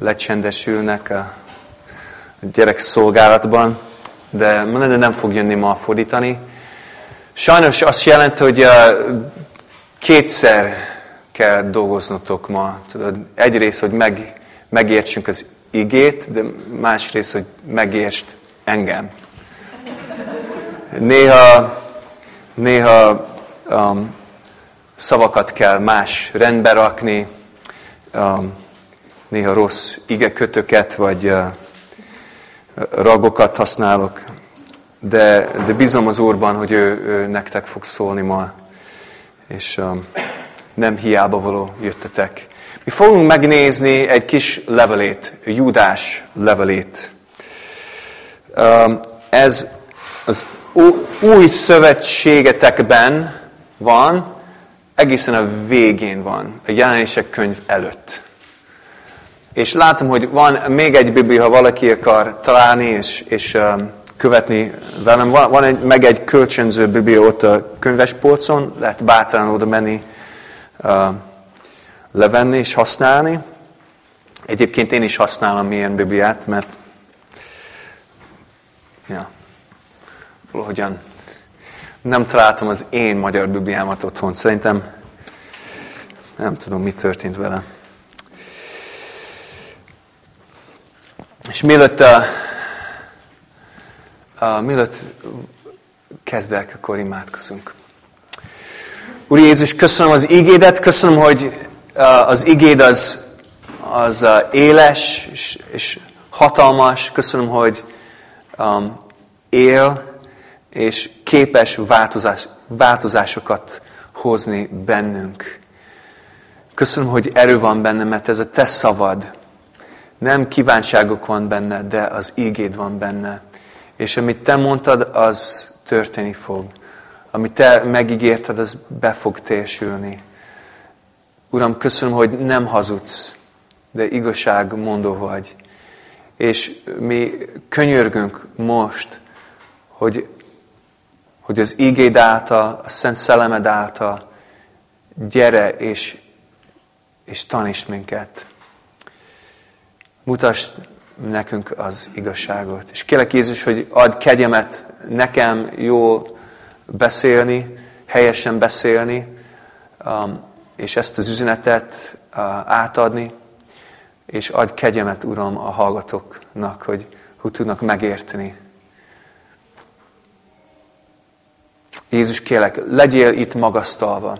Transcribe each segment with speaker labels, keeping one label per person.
Speaker 1: lecsendesülnek a gyerek szolgálatban, de nem fog jönni ma fordítani. Sajnos azt jelenti, hogy kétszer kell dolgoznotok ma. Tudod, egyrészt, hogy meg, megértsünk az igét, de másrészt, hogy megértsd engem. Néha, néha um, szavakat kell más rendbe rakni, um, néha rossz igekötöket, vagy ragokat használok, de, de bízom az Úrban, hogy ő, ő nektek fog szólni ma, és nem hiába való jöttetek. Mi fogunk megnézni egy kis levelét, Júdás levelét. Um, ez az új szövetségetekben van, egészen a végén van, a jelenések könyv előtt. És látom, hogy van még egy Biblia, ha valaki akar találni és, és um, követni velem. Van, van egy, meg egy kölcsönző Biblia ott a könyvespolcon, lehet bátran oda menni, uh, levenni és használni. Egyébként én is használom ilyen Bibliát, mert ja, valahogyan nem találtam az én magyar Bibliámat otthon. Szerintem nem tudom, mi történt vele. És mielőtt, uh, uh, mielőtt kezdek, akkor imádkozunk. Úr Jézus, köszönöm az igédet, köszönöm, hogy az igéd az, az éles és, és hatalmas. Köszönöm, hogy um, él és képes változás, változásokat hozni bennünk. Köszönöm, hogy erő van benne, mert ez a te szavad, nem kívánságok van benne, de az ígéd van benne. És amit te mondtad, az történni fog. Amit te megígérted, az be fog térsülni. Uram, köszönöm, hogy nem hazudsz, de igazság mondó vagy. És mi könyörgünk most, hogy, hogy az ígéd által, a Szent Szellemed által gyere és, és taníts minket mutasd nekünk az igazságot. És kérlek Jézus, hogy add kegyemet nekem jól beszélni, helyesen beszélni, um, és ezt az üzenetet uh, átadni, és add kegyemet, Uram, a hallgatóknak, hogy, hogy tudnak megérteni. Jézus, kérlek, legyél itt magasztalva.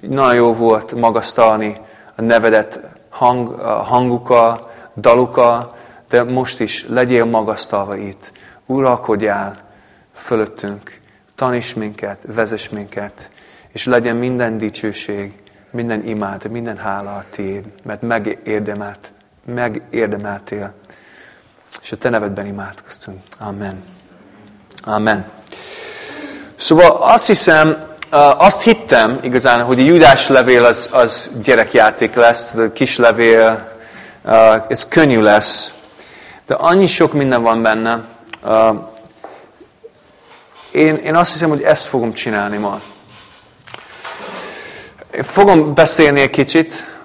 Speaker 1: Nagyon jó volt magasztalni a nevedet hang, a hangukkal, daluka, de most is legyél magasztalva itt. Uralkodjál fölöttünk, taníts minket, vezess minket, és legyen minden dicsőség, minden imád, minden hála a tiéd, mert megérdemelt, megérdemeltél, és a te nevedben imádkoztunk. Amen. Amen. Szóval azt hiszem, azt hittem igazán, hogy a Judás levél az, az gyerekjáték lesz, a kis levél, ez könnyű lesz, de annyi sok minden van benne. Én, én azt hiszem, hogy ezt fogom csinálni ma. Én fogom beszélni egy kicsit,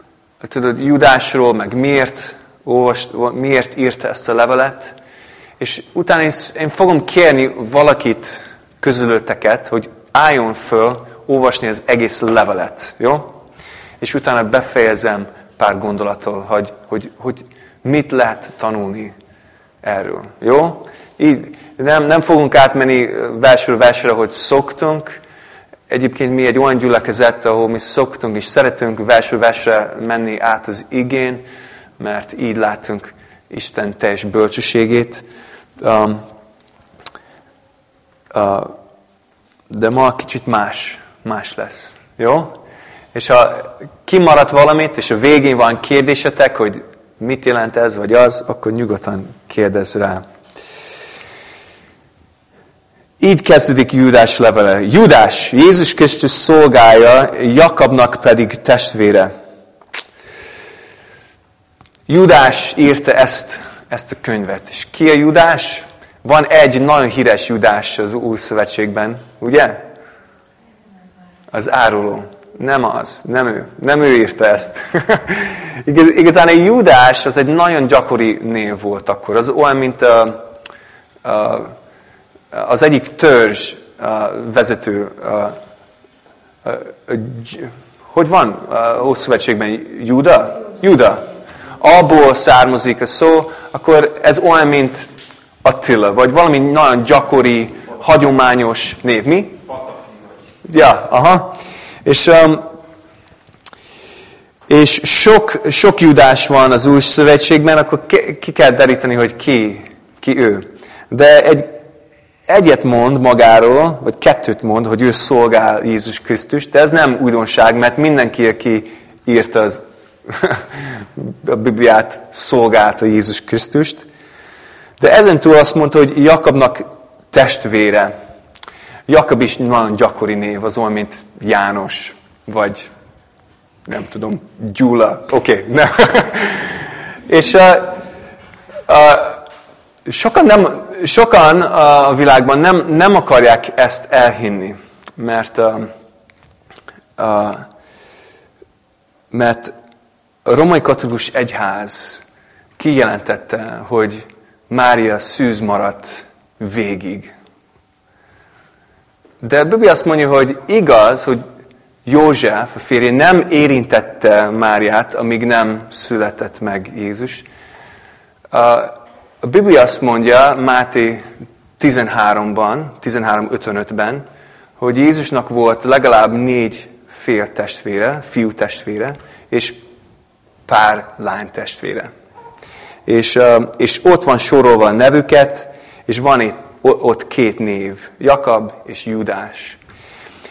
Speaker 1: tudod, Judásról, meg miért, olvast, miért írta ezt a levelet, és utána én, én fogom kérni valakit közülötteket, hogy álljon föl, olvasni az egész levelet, jó? És utána befejezem pár gondolattól, hogy, hogy, hogy mit lehet tanulni erről. Jó? Így nem, nem fogunk átmenni versről versre, hogy szoktunk. Egyébként mi egy olyan gyülekezet, ahol mi szoktunk és szeretünk versről versre menni át az igén, mert így látunk Isten teljes bölcsességét. Um, uh, de ma kicsit más, más lesz. Jó? És ha kimaradt valamit, és a végén van kérdésetek, hogy mit jelent ez vagy az, akkor nyugodtan kérdezz rá. Így kezdődik Júdás levele. Júdás, Jézus Krisztus szolgája, Jakabnak pedig testvére. Júdás írta ezt, ezt a könyvet. És ki a Júdás? Van egy nagyon híres Júdás az Új Szövetségben, ugye? Az áruló. Nem az, nem ő. Nem ő írta ezt. igazán egy Judás az egy nagyon gyakori név volt akkor. Az olyan, mint a, a, az egyik törzs a vezető. A, a, a, hogy van a Ószövetségben? Juda? Juda. Abból származik a szó, akkor ez olyan, mint Attila, vagy valami nagyon gyakori, hagyományos név. Mi? Ja, aha. És, um, és sok, sok judás van az új szövetségben, akkor ki kell deríteni, hogy ki, ki ő. De egy, egyet mond magáról, vagy kettőt mond, hogy ő szolgál Jézus Krisztus, de ez nem újdonság, mert mindenki, aki írta az, a Bibliát, szolgálta Jézus Krisztust. De ezen túl azt mondta, hogy Jakabnak testvére. Jakab is nagyon gyakori név, az olyan, mint János, vagy nem tudom, Gyula. Oké, okay, nem. És uh, uh, sokan, nem, sokan a világban nem, nem akarják ezt elhinni, mert, uh, uh, mert a romai katolikus egyház kijelentette, hogy Mária szűz maradt végig. De a Biblia azt mondja, hogy igaz, hogy József, a férje nem érintette Máriát, amíg nem született meg Jézus. A Biblia azt mondja, Máté 13-ban, 13.55-ben, hogy Jézusnak volt legalább négy fél testvére, fiú testvére, és pár lány testvére. És, és ott van sorolva a nevüket, és van itt, ott két név, Jakab és Judás.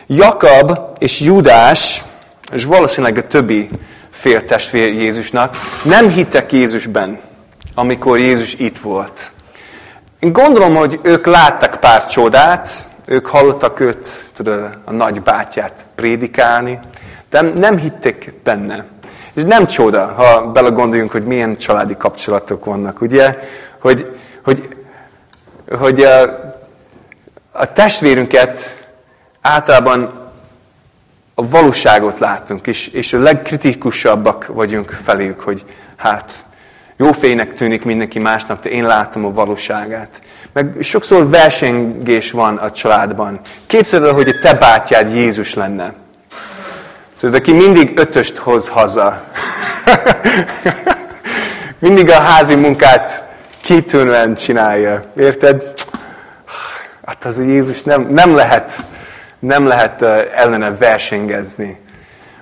Speaker 1: Jakab és Judás, és valószínűleg a többi fél testvér Jézusnak, nem hittek Jézusben, amikor Jézus itt volt. Én gondolom, hogy ők láttak pár csodát, ők hallottak őt, tudod, a nagy bátyát prédikálni, de nem hittek benne. És nem csoda, ha belegondoljunk, hogy milyen családi kapcsolatok vannak, ugye? Hogy, hogy, hogy a, a testvérünket általában a valóságot látunk, és, és a legkritikusabbak vagyunk feléjük, hogy hát jó fénynek tűnik mindenki másnak, de én látom a valóságát. Meg sokszor versengés van a családban. Kétszer, hogy a te bátyád Jézus lenne. Tudod, aki mindig ötöst hoz haza. mindig a házi munkát kitűnően csinálja. Érted? Hát az Jézus nem, nem lehet, nem lehet ellene versengezni.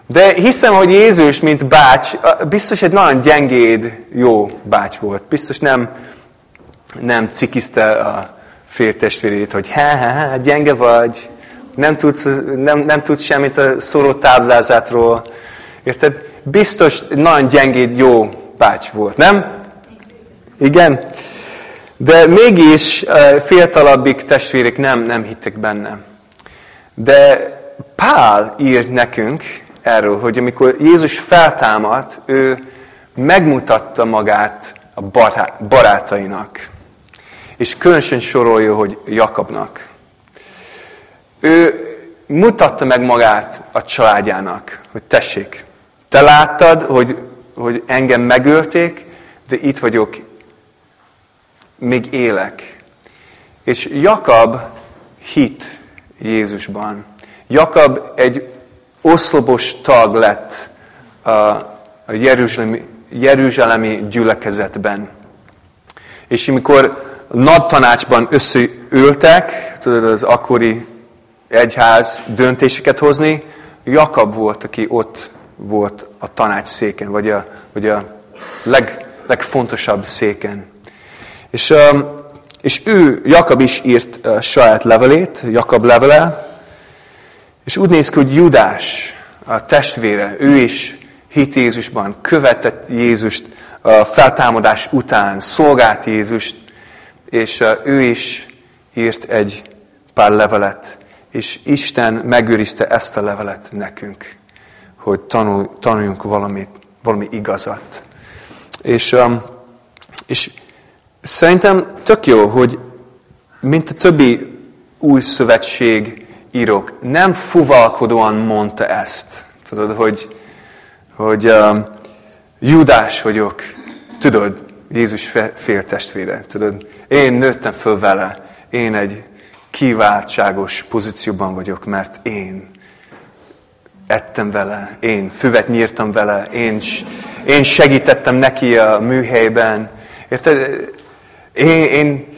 Speaker 1: De hiszem, hogy Jézus, mint bács, biztos egy nagyon gyengéd, jó bács volt. Biztos nem, nem cikiszte a féltestvérét, hogy ha, ha, ha, gyenge vagy, nem tudsz, nem, nem tudsz semmit a szóró táblázatról. Érted? Biztos nagyon gyengéd, jó bács volt, nem? Igen? De mégis fiatalabbik testvérek nem, nem hittek benne. De Pál írt nekünk erről, hogy amikor Jézus feltámadt, ő megmutatta magát a barátainak. És különösen sorolja, hogy Jakabnak. Ő mutatta meg magát a családjának, hogy tessék, te láttad, hogy, hogy engem megölték, de itt vagyok, még élek. És Jakab hit Jézusban. Jakab egy oszlopos tag lett a, Jeruzsálemi, Jeruzsálemi gyülekezetben. És amikor nagy tanácsban összeültek, tudod, az akkori egyház döntéseket hozni, Jakab volt, aki ott volt a tanács széken, vagy a, vagy a leg, legfontosabb széken. És, és ő, Jakab is írt saját levelét, Jakab levele, és úgy néz ki, hogy Judás, a testvére, ő is hit Jézusban, követett Jézust a feltámadás után, szolgált Jézust, és ő is írt egy pár levelet, és Isten megőrizte ezt a levelet nekünk, hogy tanul, tanuljunk valamit, valami igazat. És, és szerintem tök jó, hogy mint a többi új szövetség írók nem fuvalkodóan mondta ezt. Tudod, hogy, hogy uh, Judás vagyok, tudod, Jézus féltestvére, tudod. Én nőttem föl vele, én egy kiváltságos pozícióban vagyok, mert én ettem vele, én füvet nyírtam vele, én, én segítettem neki a műhelyben. Érted? Én, én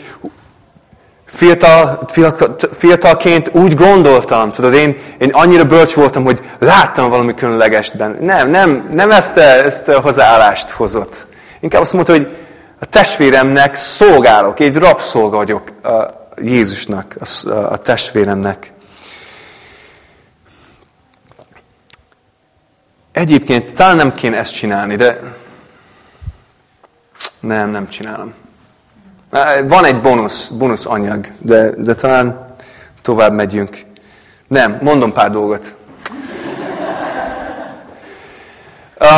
Speaker 1: fiatal, fiatal, fiatalként úgy gondoltam, tudod, én, én annyira bölcs voltam, hogy láttam valami különlegesben. Nem, nem, nem ezt, ezt a hozzáállást hozott. Inkább azt mondta, hogy a testvéremnek szolgálok, egy rabszolga vagyok a Jézusnak, a, a testvéremnek. Egyébként talán nem kéne ezt csinálni, de nem, nem csinálom. Van egy bónusz, bónusz anyag, de, de talán tovább megyünk. Nem, mondom pár dolgot.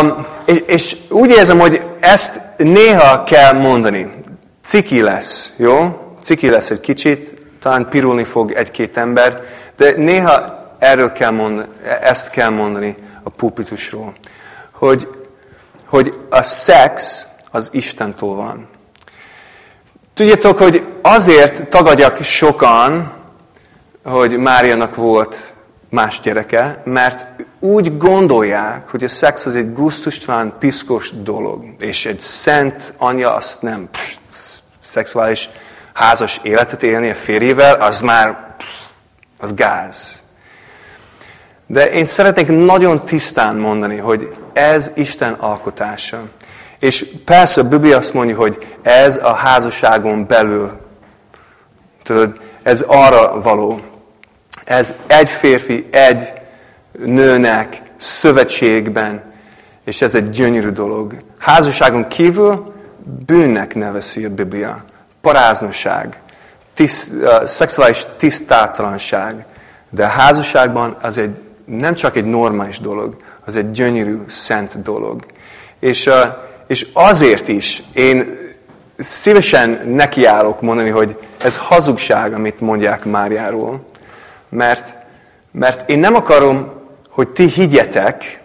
Speaker 1: Um, és, és úgy érzem, hogy ezt néha kell mondani. Ciki lesz, jó? Ciki lesz egy kicsit, talán pirulni fog egy-két ember, de néha erről kell mondani, ezt kell mondani a pulpitusról. Hogy, hogy a szex az Istentől van. Tudjátok, hogy azért tagadjak sokan, hogy Márianak volt más gyereke, mert úgy gondolják, hogy a szex az egy gusztustalan, piszkos dolog, és egy szent anya azt nem pst, szexuális házas életet élni a férjével, az már az gáz. De én szeretnék nagyon tisztán mondani, hogy ez Isten alkotása. És persze a Biblia azt mondja, hogy ez a házasságon belül. Tudod, ez arra való. Ez egy férfi, egy nőnek szövetségben, és ez egy gyönyörű dolog. Házasságon kívül bűnnek neveszi a Biblia. Paráznosság, tiszt, uh, szexuális tisztátalanság. De a házasságban az egy, nem csak egy normális dolog, az egy gyönyörű, szent dolog. És uh, és azért is én szívesen nekiállok mondani, hogy ez hazugság, amit mondják Máriáról. Mert, mert én nem akarom, hogy ti higgyetek,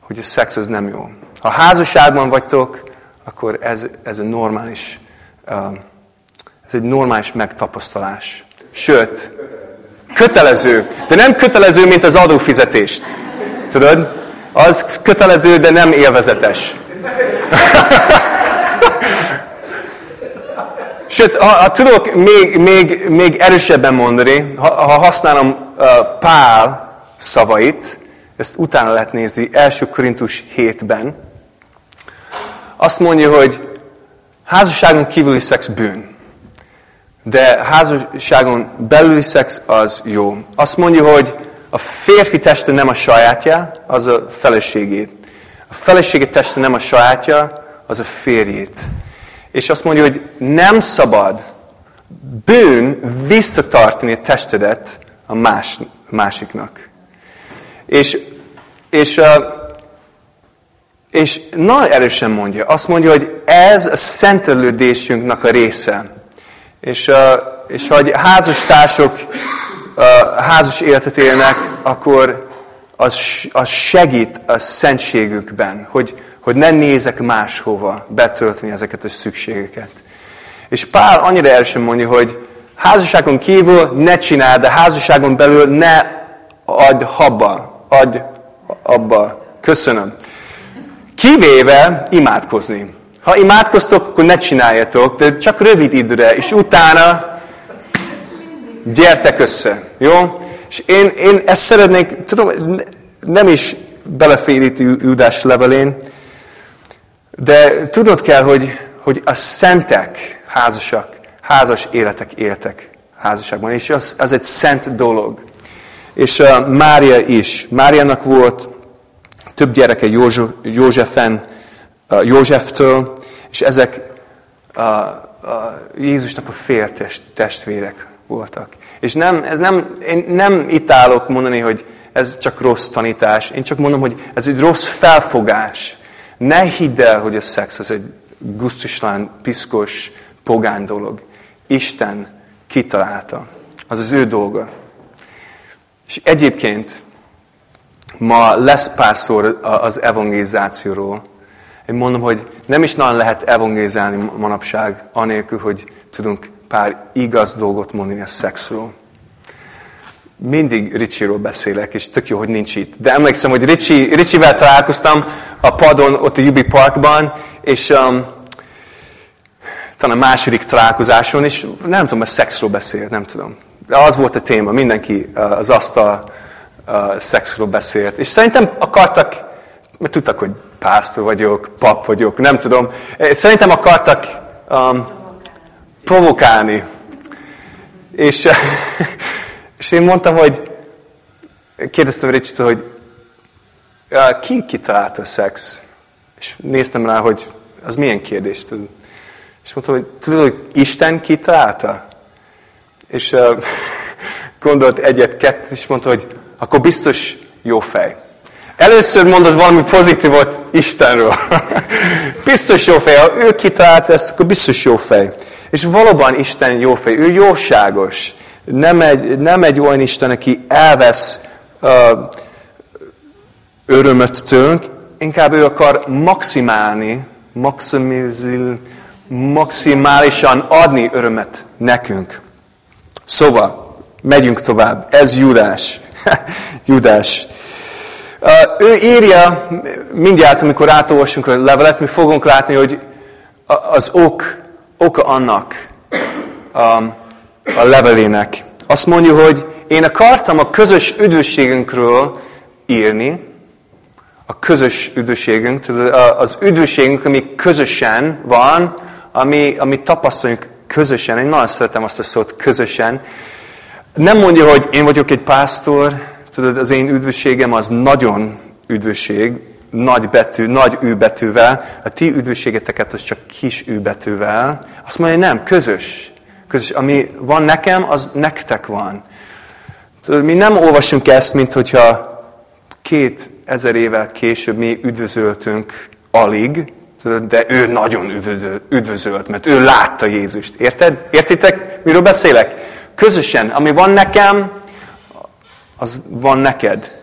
Speaker 1: hogy a szex az nem jó. Ha házasságban vagytok, akkor ez, ez, a normális, ez egy normális megtapasztalás. Sőt, kötelező. De nem kötelező, mint az adófizetést. Tudod? Az kötelező, de nem élvezetes. Sőt, ha, ha tudok még, még, még erősebben mondani, ha, ha használom uh, Pál szavait, ezt utána lehet nézni, 1. Korintus 7-ben, azt mondja, hogy házasságon kívüli szex bűn. De házasságon belüli szex az jó. Azt mondja, hogy a férfi teste nem a sajátja, az a feleségét. A felesége teste nem a sajátja, az a férjét. És azt mondja, hogy nem szabad bűn visszatartani a testedet a más, másiknak. És, és, és nagyon erősen mondja, azt mondja, hogy ez a szentelődésünknek a része. És, és ha házastársok házas életet élnek, akkor az, az segít a szentségükben, hogy, hogy ne nézek máshova betölteni ezeket a szükségeket. És Pál annyira el sem mondja, hogy házasságon kívül ne csináld, de házasságon belül ne adj habba, adj abba. Köszönöm. Kivéve imádkozni. Ha imádkoztok, akkor ne csináljatok, de csak rövid időre, és utána gyertek össze. Jó? És én, én ezt szeretnék, tudom, nem is belefér itt Judás levelén, de tudnod kell, hogy, hogy a szentek házasak, házas életek éltek házasságban, és az, az egy szent dolog. És uh, Mária is. Máriának volt több gyereke Józsefen, uh, Józseftől, és ezek uh, uh, Jézusnak a fél testvérek voltak. És nem, ez nem, én nem itt állok mondani, hogy ez csak rossz tanítás. Én csak mondom, hogy ez egy rossz felfogás. Ne hidd el, hogy a szex az egy gusztustalan, piszkos, pogán dolog. Isten kitalálta. Az az ő dolga. És egyébként ma lesz pár szó az evangelizációról. Én mondom, hogy nem is nagyon lehet evangélizálni manapság, anélkül, hogy tudunk pár igaz dolgot mondani a szexről. Mindig Ricsiról beszélek, és tök jó, hogy nincs itt. De emlékszem, hogy Ricsi, Ricsivel találkoztam a padon, ott a Jubi Parkban, és um, talán a második találkozáson, és nem tudom, a szexről beszélt, nem tudom. De az volt a téma, mindenki uh, az asztal uh, szexről beszélt. És szerintem akartak, mert tudtak, hogy pásztor vagyok, pap vagyok, nem tudom. Szerintem akartak um, provokálni. És, és én mondtam, hogy kérdeztem Ricsit, hogy ki kitalálta a szex? És néztem rá, hogy az milyen kérdés. És mondtam, hogy tudod, hogy Isten kitalálta? És gondolt egyet-kettőt, és mondta, hogy akkor biztos jó fej. Először mondod valami pozitívot Istenről. biztos jó fej. Ha ő kitalálta ezt, akkor biztos jó fej. És valóban Isten jó fej. Ő jóságos. Nem egy, nem egy olyan Isten, aki elvesz uh, örömöt tőlünk, inkább ő akar maximálni, maximizil, maximálisan adni örömet nekünk. Szóval, megyünk tovább. Ez Judás. Judás. Ő írja, mindjárt, amikor átolvasunk a levelet, mi fogunk látni, hogy az ok, oka annak a levelének. Azt mondja, hogy én akartam a közös üdvösségünkről írni, a közös üdvösségünk, az üdvösségünk, ami közösen van, ami, ami tapasztaljuk közösen. Én nagyon szeretem azt a szót, közösen. Nem mondja, hogy én vagyok egy pásztor, Tudod, az én üdvösségem az nagyon üdvösség, nagy betű, nagy ű betűvel, a ti üdvösségeteket az csak kis ű betűvel. Azt mondja, nem, közös. közös. Ami van nekem, az nektek van. Tudod, mi nem olvasunk ezt, mint hogyha két ezer évvel később mi üdvözöltünk alig, de ő nagyon üdvözölt, mert ő látta Jézust. Érted? Értitek, miről beszélek? Közösen, ami van nekem, az van neked.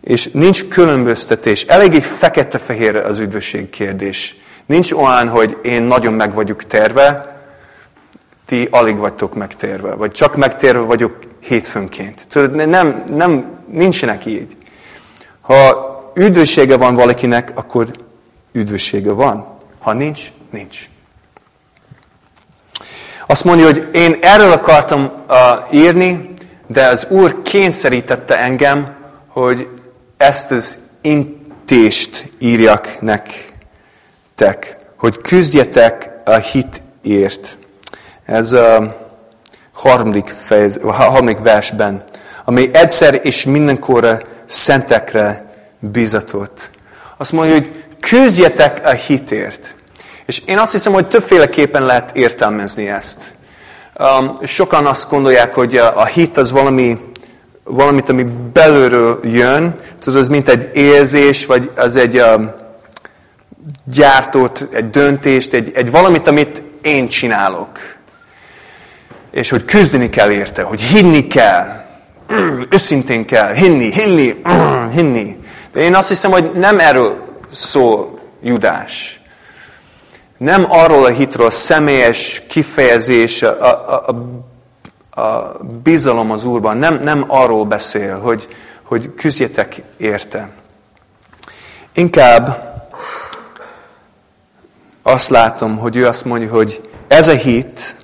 Speaker 1: És nincs különböztetés. Eléggé fekete-fehér az üdvösség kérdés. Nincs olyan, hogy én nagyon meg vagyok terve, ti alig vagytok megtérve, vagy csak megtérve vagyok hétfőnként. Tudod, nem, nem, nincsenek így. Ha üdvössége van valakinek, akkor üdvössége van. Ha nincs, nincs. Azt mondja, hogy én erről akartam uh, írni, de az Úr kényszerítette engem, hogy ezt az intést írjak nektek, hogy küzdjetek a hitért. Ez a harmadik, fejez, a harmadik versben, ami egyszer és mindenkorra szentekre bizatott. Azt mondja, hogy küzdjetek a hitért. És én azt hiszem, hogy többféleképpen lehet értelmezni ezt. Um, sokan azt gondolják, hogy a, a hit az valami, valamit, ami belülről jön, tudod, az mint egy érzés, vagy az egy um, gyártót, egy döntést, egy, egy valamit, amit én csinálok. És hogy küzdeni kell érte, hogy hinni kell, őszintén kell, hinni, hinni, hinni. De én azt hiszem, hogy nem erről szól Judás nem arról a hitről, személyes kifejezés, a, a, a, a bizalom az Úrban, nem, nem arról beszél, hogy, hogy küzdjetek érte. Inkább azt látom, hogy ő azt mondja, hogy ez a hit,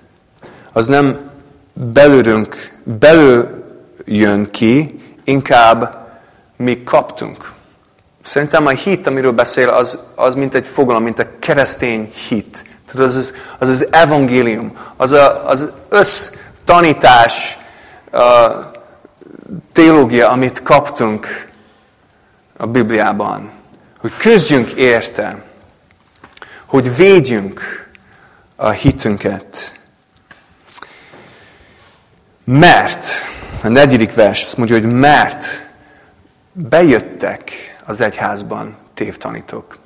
Speaker 1: az nem belülünk, belül jön ki, inkább mi kaptunk. Szerintem a hit, amiről beszél, az, az mint egy fogalom, mint a keresztény hit. Tudod, az az, az, az evangélium, az a, az össztanítás, a teológia, amit kaptunk a Bibliában. Hogy küzdjünk érte, hogy védjünk a hitünket. Mert, a negyedik vers azt mondja, hogy mert bejöttek az egyházban tévtanítók.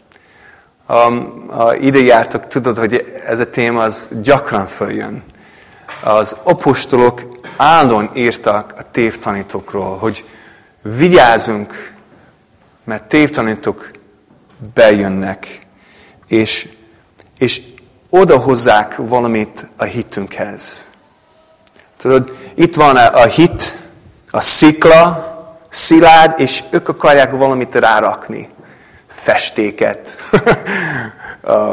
Speaker 1: Ha ide jártok, tudod, hogy ez a téma az gyakran följön. Az apostolok állandóan írtak a tévtanítókról, hogy vigyázzunk, mert tévtanítók bejönnek. és, és odahozzák valamit a hitünkhez. Tudod, itt van a, hit, a szikla, szilárd, és ők akarják valamit rárakni. Festéket, a,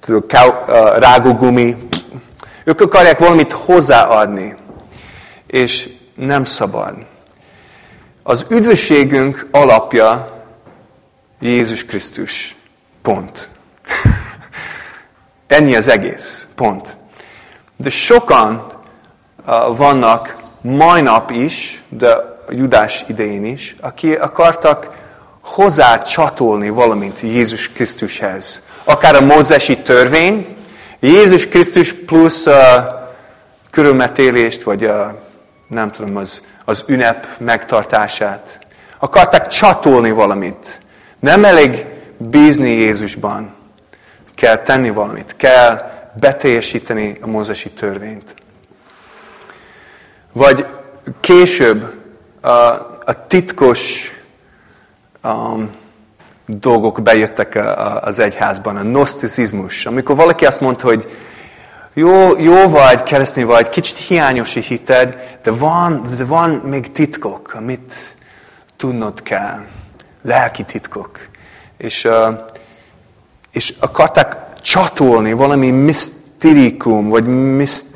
Speaker 1: tudod, a rágógumi. Ők akarják valamit hozzáadni, és nem szabad. Az üdvösségünk alapja Jézus Krisztus. Pont. Ennyi az egész. Pont. De sokan uh, vannak mai nap is, de Judás idején is, aki akartak hozzá csatolni valamint Jézus Krisztushez. Akár a mózesi törvény, Jézus Krisztus plusz a körülmetélést, vagy a, nem tudom, az, az ünnep megtartását. Akarták csatolni valamit. Nem elég bízni Jézusban. Kell tenni valamit. Kell beteljesíteni a mózesi törvényt. Vagy később a, a titkos um, dolgok bejöttek az egyházban, a gnoszticizmus. Amikor valaki azt mondta, hogy jó, jó vagy, keresztény vagy, kicsit hiányos hited, de van, de van még titkok, amit tudnod kell. Lelki titkok. És, és akarták csatolni valami misztirikum, vagy miszt,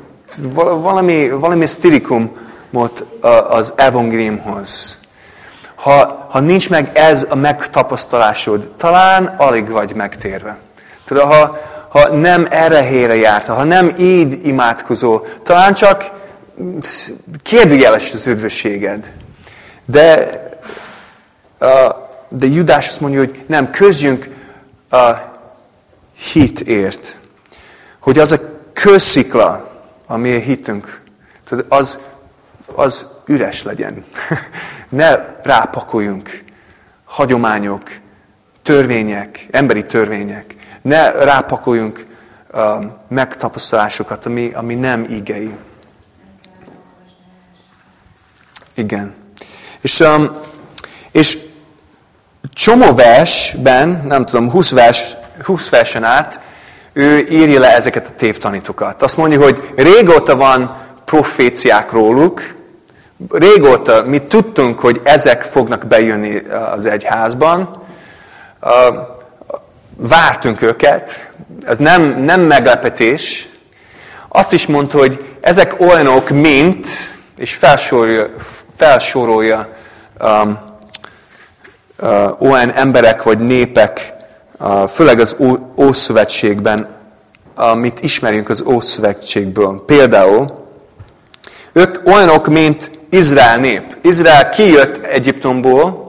Speaker 1: valami, valami misztirikumot az evangéliumhoz. Ha, ha nincs meg ez a megtapasztalásod, talán alig vagy megtérve. Tudod, ha, ha nem erre helyre járta, ha nem így imádkozol, talán csak kérdőjeles az üdvösséged. De, de Judás azt mondja, hogy nem, közjünk a hitért. Hogy az a közszikla, ami a hitünk, az, az üres legyen. ne rápakoljunk hagyományok, törvények, emberi törvények. Ne rápakoljunk uh, megtapasztalásokat, ami, ami nem igei. Igen. És, um, és csomó versben, nem tudom, 20, vers, 20 versen át, ő írja le ezeket a tévtanítókat. Azt mondja, hogy régóta van proféciák róluk, régóta mi tudtunk, hogy ezek fognak bejönni az egyházban, vártunk őket, ez nem, nem meglepetés. Azt is mondta, hogy ezek olyanok, mint, és felsorolja, felsorolja um, uh, olyan emberek vagy népek, uh, főleg az Ószövetségben, amit ismerünk az Ószövetségből. Például, ők olyanok, mint Izrael nép. Izrael kijött Egyiptomból,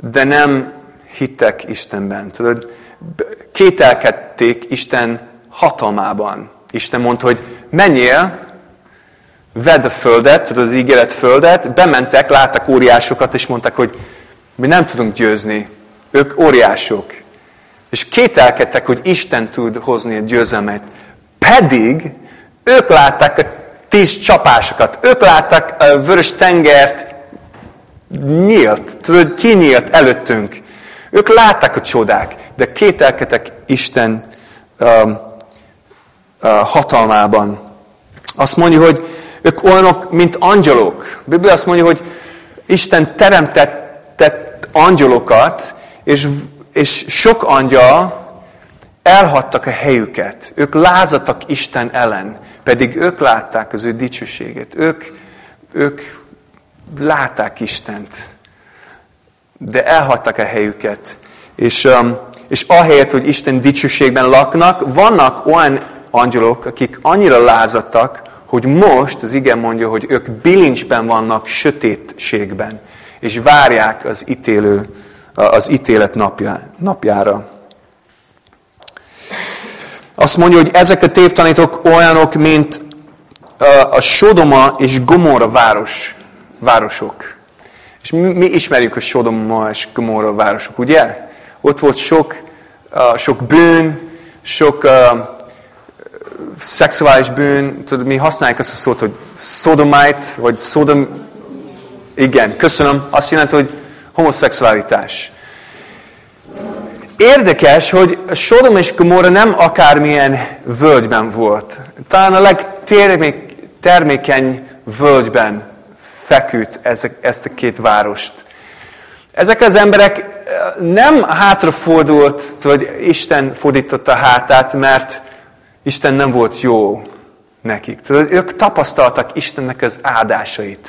Speaker 1: de nem hittek Istenben. Tudod, kételkedték Isten hatalmában. Isten mondta, hogy menjél, vedd a földet, tudod, az ígéret földet, bementek, láttak óriásokat, és mondták, hogy mi nem tudunk győzni. Ők óriások. És kételkedtek, hogy Isten tud hozni a győzelmet. Pedig ők látták tíz csapásokat. Ők látták a vörös tengert nyílt, tudod, kinyílt előttünk. Ők látták a csodák, de kételkedtek Isten um, hatalmában. Azt mondja, hogy ők olyanok, mint angyalok. A Biblia azt mondja, hogy Isten teremtett angyalokat, és, és sok angyal elhattak a helyüket. Ők lázadtak Isten ellen, pedig ők látták az ő dicsőségét. Ők, ők látták Istent, de elhattak a helyüket. És, um, és ahelyett, hogy Isten dicsőségben laknak, vannak olyan angyalok, akik annyira lázadtak, hogy most az igen mondja, hogy ők bilincsben vannak sötétségben, és várják az, ítélő, az ítélet napjá, napjára. Azt mondja, hogy ezek a tévtanítók olyanok, mint a Sodoma és Gomorra város, városok. És mi, mi ismerjük a Sodoma és Gomorra városok, ugye? Ott volt sok, uh, sok bűn, sok uh, szexuális bűn, tudod, mi használjuk azt a szót, hogy sodomite, vagy sodom... Igen, köszönöm. Azt jelenti, hogy homoszexualitás. Érdekes, hogy Sodom és Gomorra nem akármilyen völgyben volt. Talán a legtermékeny völgyben feküdt ezt a két várost. Ezek az emberek nem hátrafordult, hogy Isten fordította hátát, mert Isten nem volt jó nekik. Tudod, ők tapasztaltak Istennek az áldásait.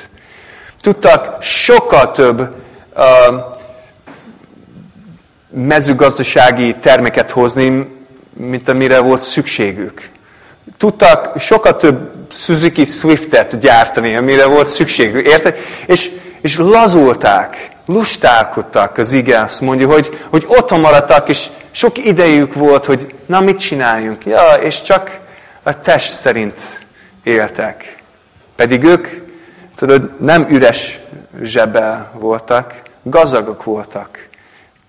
Speaker 1: Tudtak sokkal több uh, mezőgazdasági terméket hozni, mint amire volt szükségük. Tudtak sokkal több Suzuki Swiftet gyártani, amire volt szükségük. Érted? És, és lazulták, lustálkodtak az ige, azt mondja, hogy, hogy otthon maradtak, és sok idejük volt, hogy na mit csináljunk. Ja, és csak a test szerint éltek. Pedig ők, tudod, nem üres zsebbel voltak, gazdagok voltak.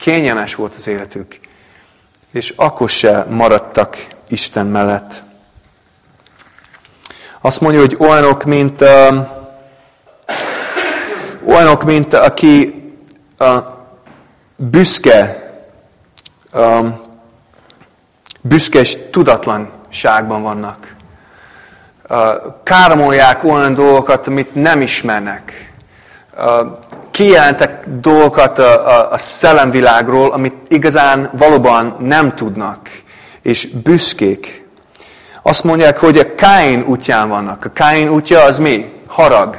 Speaker 1: Kényelmes volt az életük. És akkor se maradtak Isten mellett. Azt mondja, hogy olyanok, mint, uh, olyanok, mint aki uh, büszke, um, büszke és tudatlanságban vannak. Uh, káromolják olyan dolgokat, amit nem ismernek. Uh, kijelentek dolgokat a, a, a szellemvilágról, amit igazán valóban nem tudnak, és büszkék. Azt mondják, hogy a Káin útján vannak. A Káin útja az mi? Harag.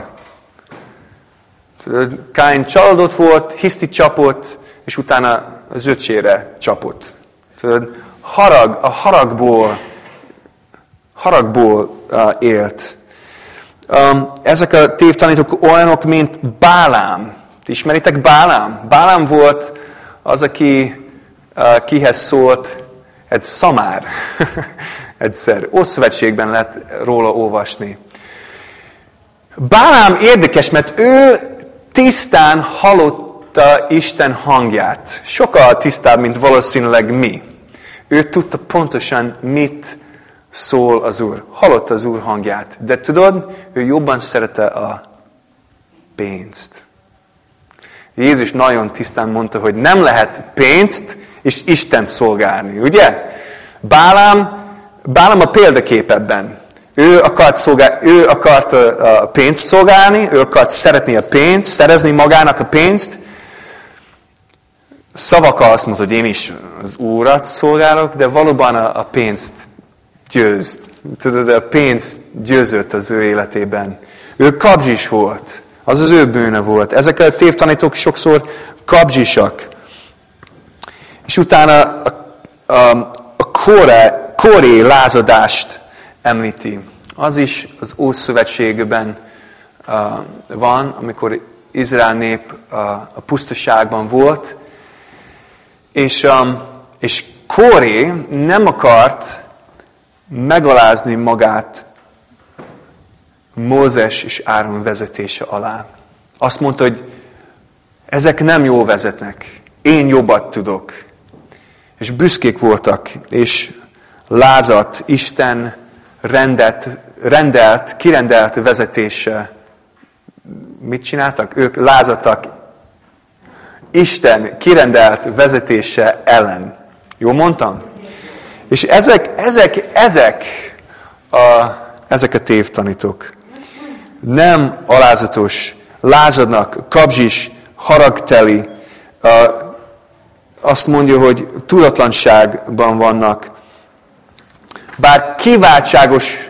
Speaker 1: Káin csalódott volt, hiszti csapott, és utána az öcsére csapott. Tudod, harag, a haragból, haragból élt. Um, ezek a tévtanítók olyanok, mint Bálám. Ti ismeritek Bálám? Bálám volt az, aki uh, kihez szólt egy szamár. Egyszer. Ószövetségben lehet róla olvasni. Bálám érdekes, mert ő tisztán hallotta Isten hangját. Sokkal tisztább, mint valószínűleg mi. Ő tudta pontosan, mit szól az Úr. Hallotta az Úr hangját. De tudod, ő jobban szerette a pénzt. Jézus nagyon tisztán mondta, hogy nem lehet pénzt és Istent szolgálni, ugye? Bálám, Bálám a példakép ebben. Ő akart, szolgál, ő akart a pénzt szolgálni, ő akart szeretni a pénzt, szerezni magának a pénzt. Szavaka azt mondta, hogy én is az Úrat szolgálok, de valóban a, pénzt győzt. Tudod, a pénz győzött az ő életében. Ő kabzsis volt. Az az ő bűne volt. Ezek a tévtanítók sokszor kabzsisak. És utána a, a, a kore, koré lázadást említi. Az is az Ószövetségben uh, van, amikor Izrael nép uh, a pusztaságban volt, és, um, és Kóré nem akart megalázni magát Mózes és Áron vezetése alá. Azt mondta, hogy ezek nem jó vezetnek, én jobbat tudok. És büszkék voltak, és lázat Isten rendet, rendelt, kirendelt vezetése. Mit csináltak? Ők lázadtak Isten kirendelt vezetése ellen. Jó mondtam? És ezek, ezek, ezek a, ezek a tévtanítók. Nem alázatos, lázadnak, kabzsis, haragteli, azt mondja, hogy tudatlanságban vannak, bár kiváltságos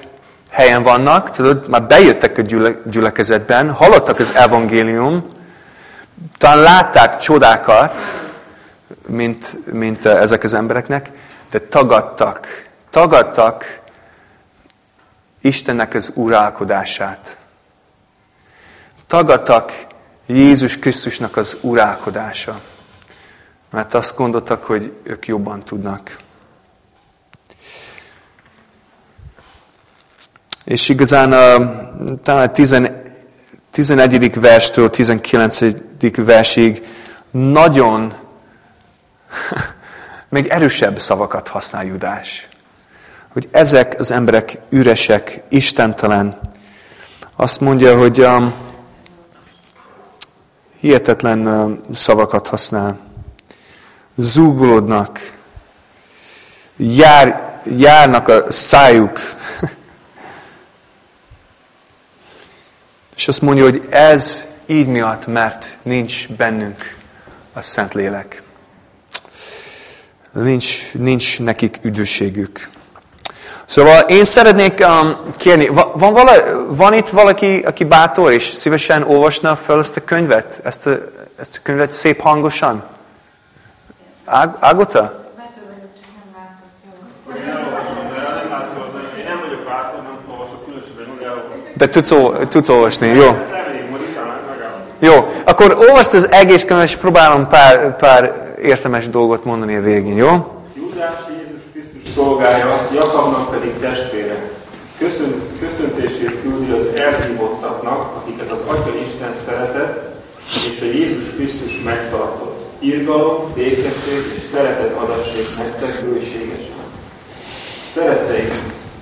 Speaker 1: helyen vannak, tudod, már bejöttek a gyülekezetben, hallottak az evangélium, talán látták csodákat, mint, mint ezek az embereknek, de tagadtak. Tagadtak Istennek az urálkodását. Tagadtak Jézus Krisztusnak az urálkodása. Mert azt gondoltak, hogy ők jobban tudnak. És igazán a, talán a 11. verstől 19. versig nagyon még erősebb szavakat használ Judás. Hogy ezek az emberek üresek, istentelen. Azt mondja, hogy um, hihetetlen szavakat használ. zúgulódnak, jár, járnak a szájuk. És azt mondja, hogy ez így miatt, mert nincs bennünk a Szentlélek. Nincs, nincs nekik üdvösségük. Szóval én szeretnék um, kérni, van, vala, van itt valaki, aki bátor, és szívesen olvasna fel ezt a könyvet? Ezt a, ezt a könyvet szép hangosan? Ág, Ágota? De tudsz, tudsz olvasni, jó? Jó, akkor olvasd az egész könyvet, és próbálom pár, pár értelmes dolgot mondani a végén, jó?
Speaker 2: Júdás szolgája, Jakabnak pedig testvére. Köszön, köszöntését küldi az elhívottaknak, akiket az Atya Isten szeretett, és a Jézus Krisztus megtartott. Irgalom, békesség és szeretet adassék nektek bőségesen. Szeretteim,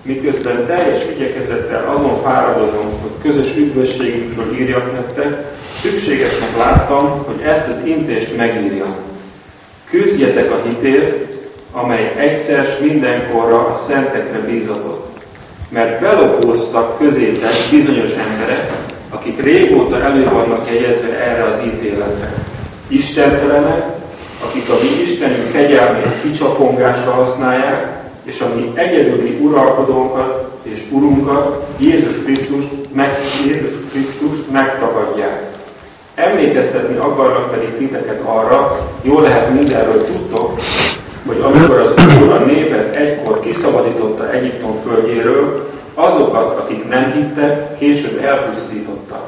Speaker 2: miközben teljes igyekezettel azon fáradozom, hogy közös üdvösségünkről írjak nektek, szükségesnek láttam, hogy ezt az intést megírjam. Küzdjetek a hitért, amely egyszer s mindenkorra a szentekre bízatott. Mert belopóztak közétek bizonyos emberek, akik régóta elő vannak jegyezve erre az ítéletre. Istentelenek, akik a mi Istenünk kegyelmét kicsapongásra használják, és a mi egyedüli uralkodónkat és urunkat, Jézus Krisztust, meg, Jézus Krisztust megtagadják. Emlékeztetni akarnak pedig titeket arra, jól lehet mindenről tudtok, hogy amikor az Úr a népet egykor kiszabadította Egyiptom földjéről, azokat, akik nem hittek, később elpusztította.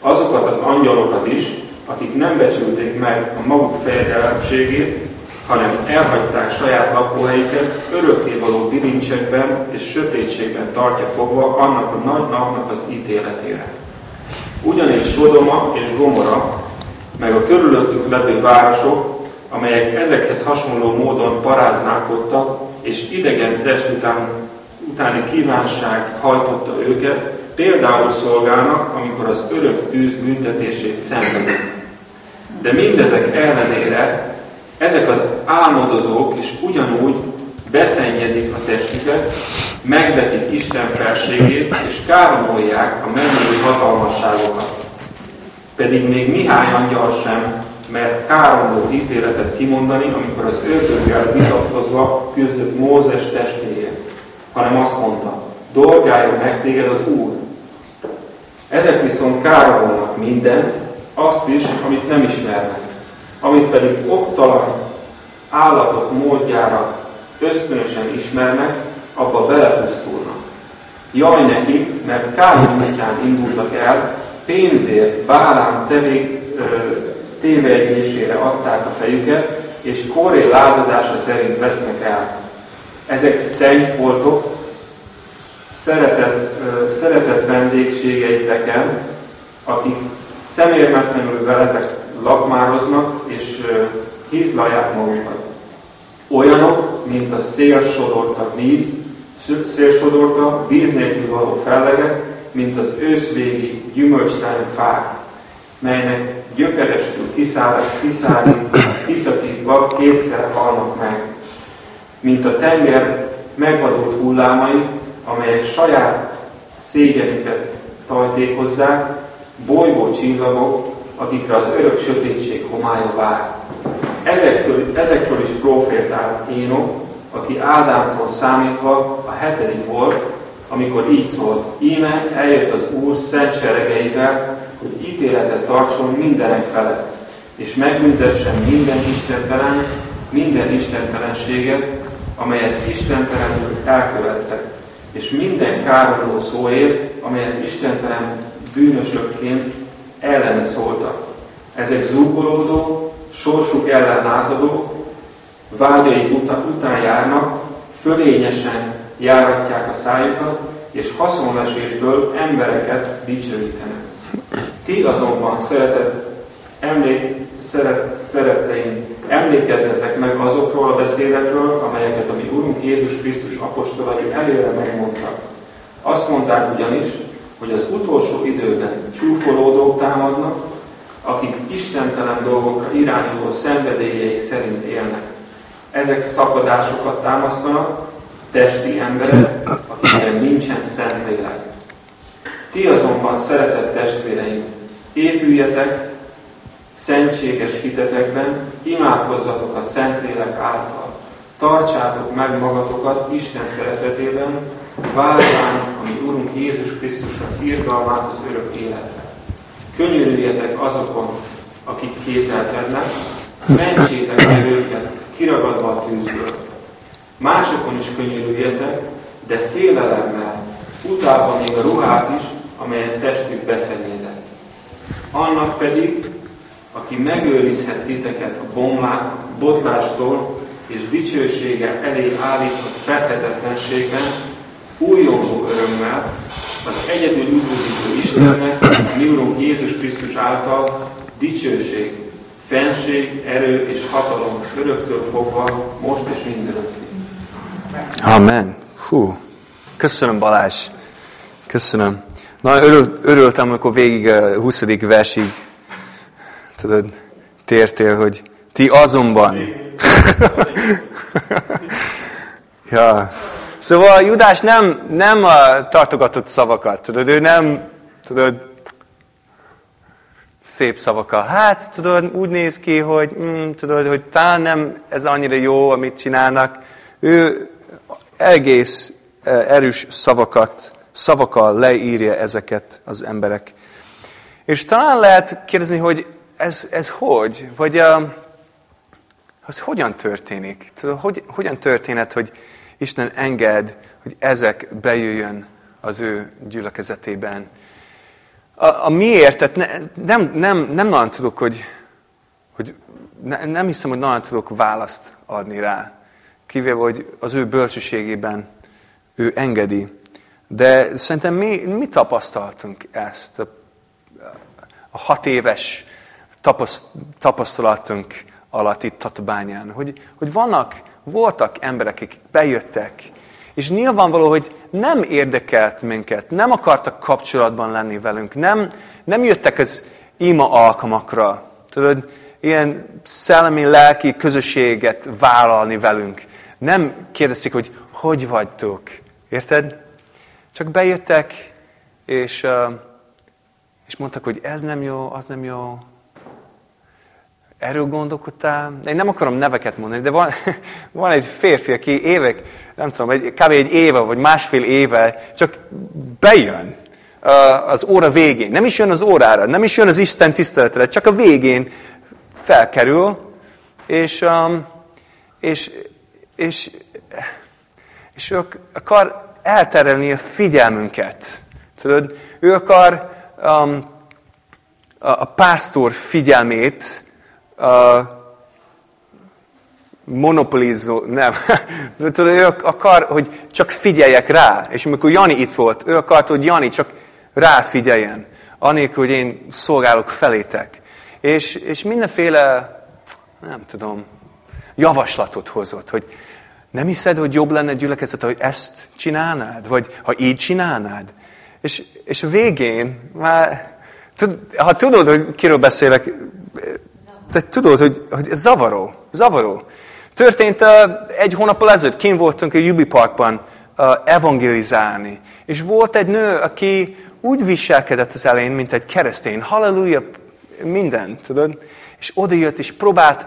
Speaker 2: Azokat az angyalokat is, akik nem becsülték meg a maguk fejedelemségét, hanem elhagyták saját lakóhelyüket, örökkévaló bilincsekben és sötétségben tartja fogva annak a nagy napnak az ítéletére. Ugyanis Sodoma és Gomora, meg a körülöttük levő városok, amelyek ezekhez hasonló módon paráználkodtak, és idegen test után, utáni kívánság hajtotta őket, például szolgálnak, amikor az örök tűz büntetését szenvedik. De mindezek ellenére ezek az álmodozók is ugyanúgy beszennyezik a testüket, megvetik Isten felségét, és káromolják a mennyei hatalmasságokat. Pedig még Mihály angyal sem mert káromló ítéletet kimondani, amikor az ördöggel vitatkozva küzdött Mózes testéért, hanem azt mondta, dolgáljon meg téged az Úr. Ezek viszont káromolnak mindent, azt is, amit nem ismernek, amit pedig oktalan állatok módjára ösztönösen ismernek, abba belepusztulnak. Jaj nekik, mert Káin útján indultak el, pénzért, bálán tevék, tévejgésére adták a fejüket, és Koré lázadása szerint vesznek el. Ezek szennyfoltok, szeretett, szeretett vendégségeiteken, akik szemérmetlenül veletek lakmároznak, és hízlalják magukat. Olyanok, mint a szél sodorta víz, szél sodorta, víz nélkül való fellegek, mint az őszvégi gyümölcstányi fák, melynek gyökerestül kiszakítva kétszer halnak meg, mint a tenger megvadult hullámai, amelyek saját szégyenüket tajtékozzák, bolygó csillagok, akikre az örök sötétség homája vár. Ezektől, ezektől is profétált Énok, aki Ádámtól számítva a hetedik volt, amikor így szólt, íme eljött az Úr szent seregeivel, ítéletet tartson mindenek felett, és megbüntessen minden istentelen, minden istentelenséget, amelyet istentelenül elkövettek, és minden káromló szóért, amelyet istentelen bűnösökként ellene szóltak. Ezek zúgolódó, sorsuk ellen lázadó, vágyai után, után járnak, fölényesen járatják a szájukat, és haszonlesésből embereket dicsőítenek. Ti azonban szeretett, emlék, szeret, szeretteim, emlékezzetek meg azokról a beszédekről, amelyeket a mi Urunk Jézus Krisztus apostolai előre megmondtak. Azt mondták ugyanis, hogy az utolsó időben csúfolódók támadnak, akik istentelen dolgokra irányuló szenvedélyei szerint élnek. Ezek szakadásokat támasztanak, testi emberek, akikben nincsen szent lélek. Ti azonban, szeretett testvéreim, épüljetek szentséges hitetekben, imádkozzatok a Szentlélek által. Tartsátok meg magatokat Isten szeretetében, várván, ami Urunk Jézus Krisztusra irgalmát az örök életre. Könyörüljetek azokon, akik kételkednek, mentsétek meg őket, kiragadva a tűzből. Másokon is könyörüljetek, de félelemmel, utálva még a ruhát is, amelyet testük beszennyezett. Annak pedig, aki megőrizhet titeket a bomlá, botlástól és dicsősége elé állított felhetetlenségben, újongó örömmel, az egyedül üdvözítő Istennek, mi Urunk Jézus Krisztus által dicsőség, fenség, erő és hatalom öröktől fogva, most és mindörökké.
Speaker 1: Amen. Hú. Köszönöm Balázs. Köszönöm. Na, örül, örültem, amikor végig a 20. versig tudod, tértél, hogy ti azonban. ja. Szóval Judás nem, nem a tartogatott szavakat, tudod, ő nem, tudod, szép szavakkal. Hát, tudod, úgy néz ki, hogy, mm, tudod, hogy talán nem ez annyira jó, amit csinálnak. Ő egész eh, erős szavakat, szavakkal leírja ezeket az emberek. És talán lehet kérdezni, hogy ez, ez hogy? Vagy uh, az hogyan történik? Tudod, hogy, hogyan történet, hogy Isten enged, hogy ezek bejöjjön az ő gyülekezetében? A, a miért? Tehát ne, nem, nem, nem nagyon tudok, hogy, hogy ne, nem hiszem, hogy nagyon tudok választ adni rá. Kivéve, hogy az ő bölcsességében ő engedi. De szerintem mi, mi tapasztaltunk ezt a, a hat éves tapasztalatunk alatt itt Tatabányán, hogy, hogy vannak, voltak emberek, akik bejöttek, és nyilvánvaló, hogy nem érdekelt minket, nem akartak kapcsolatban lenni velünk, nem, nem jöttek az ima alkalmakra, tudod, ilyen szellemi, lelki közösséget vállalni velünk. Nem kérdezték, hogy hogy vagytok, érted? Csak bejöttek, és, és mondtak, hogy ez nem jó, az nem jó, Erről gondolkodtál? Én nem akarom neveket mondani, de van, van egy férfi, aki évek, nem tudom, egy, kb. egy éve vagy másfél éve csak bejön az óra végén. Nem is jön az órára, nem is jön az Isten tiszteletre, csak a végén felkerül, és, és, és, és ő akar elterelni a figyelmünket. Tudod, ő akar um, a, a pásztor figyelmét uh, monopolizó, nem. Tudod, ő akar, hogy csak figyeljek rá. És amikor Jani itt volt, ő akart, hogy Jani csak ráfigyeljen. Anélkül, hogy én szolgálok felétek. És, és mindenféle, nem tudom, javaslatot hozott, hogy nem hiszed, hogy jobb lenne gyülekezet, hogy ezt csinálnád? Vagy ha így csinálnád? És, és a végén már, tud, ha tudod, hogy kiről beszélek, te tudod, hogy, hogy ez zavaró. Zavaró. Történt uh, egy hónappal ezelőtt, kim voltunk a Jubi Parkban uh, evangelizálni. És volt egy nő, aki úgy viselkedett az elején, mint egy keresztény. Halleluja, minden, tudod? És odajött, és próbált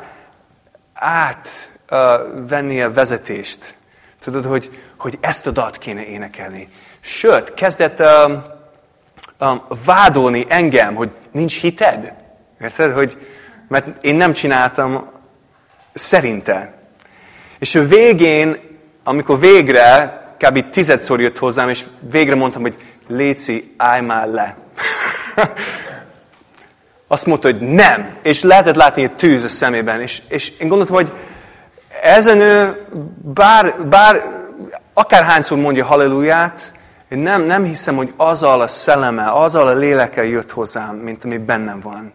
Speaker 1: átvenni uh, a vezetést. Tudod, hogy, hogy ezt a dalt kéne énekelni. Sőt, kezdett um, um, vádolni engem, hogy nincs hited. Érted? Hogy, mert én nem csináltam szerinte. És a végén, amikor végre, kb. tizedszor jött hozzám, és végre mondtam, hogy Léci, állj már le. Azt mondta, hogy nem. És lehetett látni egy tűz a szemében. És, és én gondoltam, hogy ez a nő, bár, bár akárhányszor mondja halleluját, én nem, nem hiszem, hogy azzal a szelleme, azzal a lélekkel jött hozzám, mint ami bennem van.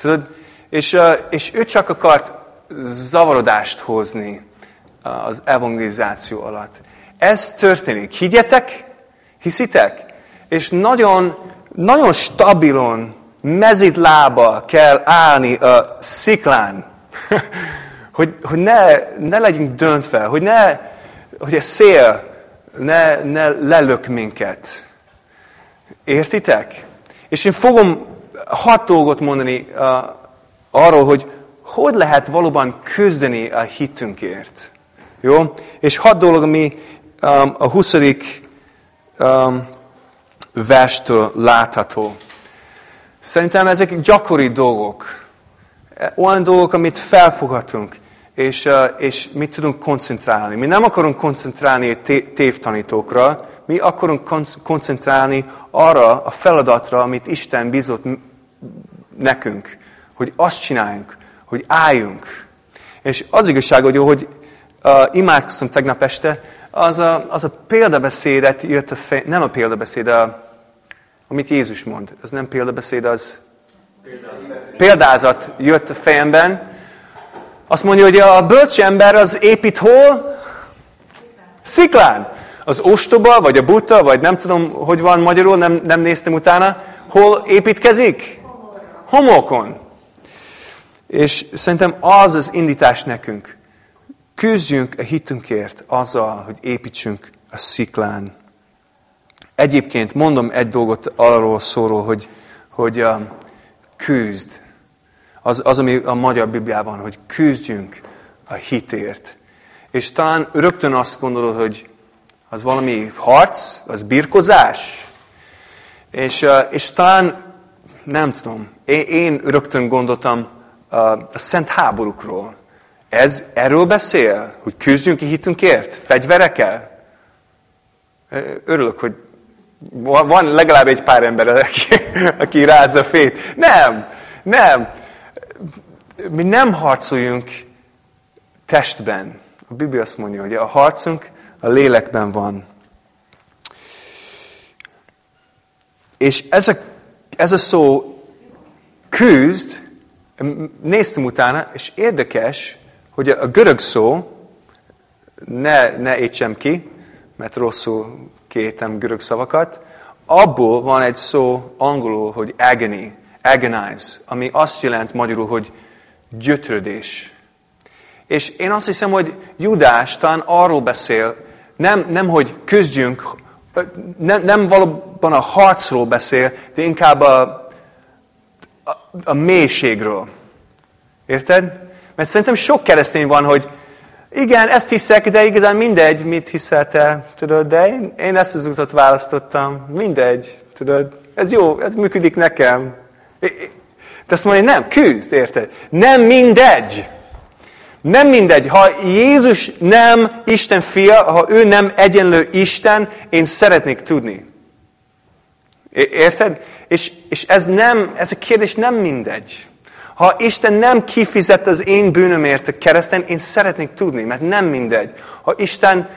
Speaker 1: Tudod, és, és ő csak akart zavarodást hozni az evangelizáció alatt. Ez történik. Higgyetek? Hiszitek? És nagyon, nagyon stabilon mezit lába kell állni a sziklán, hogy, hogy ne, ne legyünk döntve, hogy, ne, hogy a szél ne, ne lelök minket. Értitek? És én fogom hat dolgot mondani uh, arról, hogy hogy lehet valóban küzdeni a hitünkért. Jó? És hat dolog, ami um, a 20. Um, verstől látható. Szerintem ezek gyakori dolgok. Olyan dolgok, amit felfoghatunk, és, és mit tudunk koncentrálni. Mi nem akarunk koncentrálni a tévtanítókra, mi akarunk koncentrálni arra a feladatra, amit Isten bizott nekünk, hogy azt csináljunk, hogy álljunk. És az igazság, hogy, hogy uh, imádkoztam tegnap este, az a, az a példabeszédet jött a fej, nem a példabeszéd, a, amit Jézus mond. Az nem példabeszéd, az példázat jött a fejemben. Azt mondja, hogy a bölcs ember az épít hol? Sziklán. Az ostoba, vagy a buta, vagy nem tudom, hogy van magyarul, nem, nem néztem utána. Hol építkezik? Homokon. És szerintem az az indítás nekünk. Küzdjünk a hitünkért azzal, hogy építsünk a sziklán. Egyébként mondom egy dolgot arról szóló, hogy, hogy uh, küzd. Az, az, ami a magyar Bibliában, hogy küzdjünk a hitért. És talán rögtön azt gondolod, hogy az valami harc, az birkozás. És, és talán, nem tudom, én, én rögtön gondoltam uh, a szent háborúkról. Ez erről beszél, hogy küzdjünk ki hitünkért, fegyverekkel? Örülök, hogy van legalább egy pár ember, aki, aki rázza fét. Nem, nem. Mi nem harcoljunk testben. A Biblia azt mondja, hogy a harcunk a lélekben van. És ez a, ez a szó küzd, néztem utána, és érdekes, hogy a görög szó, ne, ne étsem ki, mert rosszul kétem görög szavakat, abból van egy szó angolul, hogy agony, agonize, ami azt jelent magyarul, hogy gyötrödés. És én azt hiszem, hogy Judás talán arról beszél, nem, nem hogy küzdjünk, nem, nem valóban a harcról beszél, de inkább a, a, a mélységről. Érted? Mert szerintem sok keresztény van, hogy igen, ezt hiszek, de igazán mindegy, mit hiszel te, tudod, de én, én ezt az utat választottam, mindegy, tudod, ez jó, ez működik nekem. De azt mondja, nem, küzd, érted? Nem mindegy. Nem mindegy. Ha Jézus nem Isten fia, ha ő nem egyenlő Isten, én szeretnék tudni. Érted? És, és ez nem, ez a kérdés nem mindegy. Ha Isten nem kifizet az én bűnömért a kereszten, én szeretnék tudni, mert nem mindegy. Ha Isten,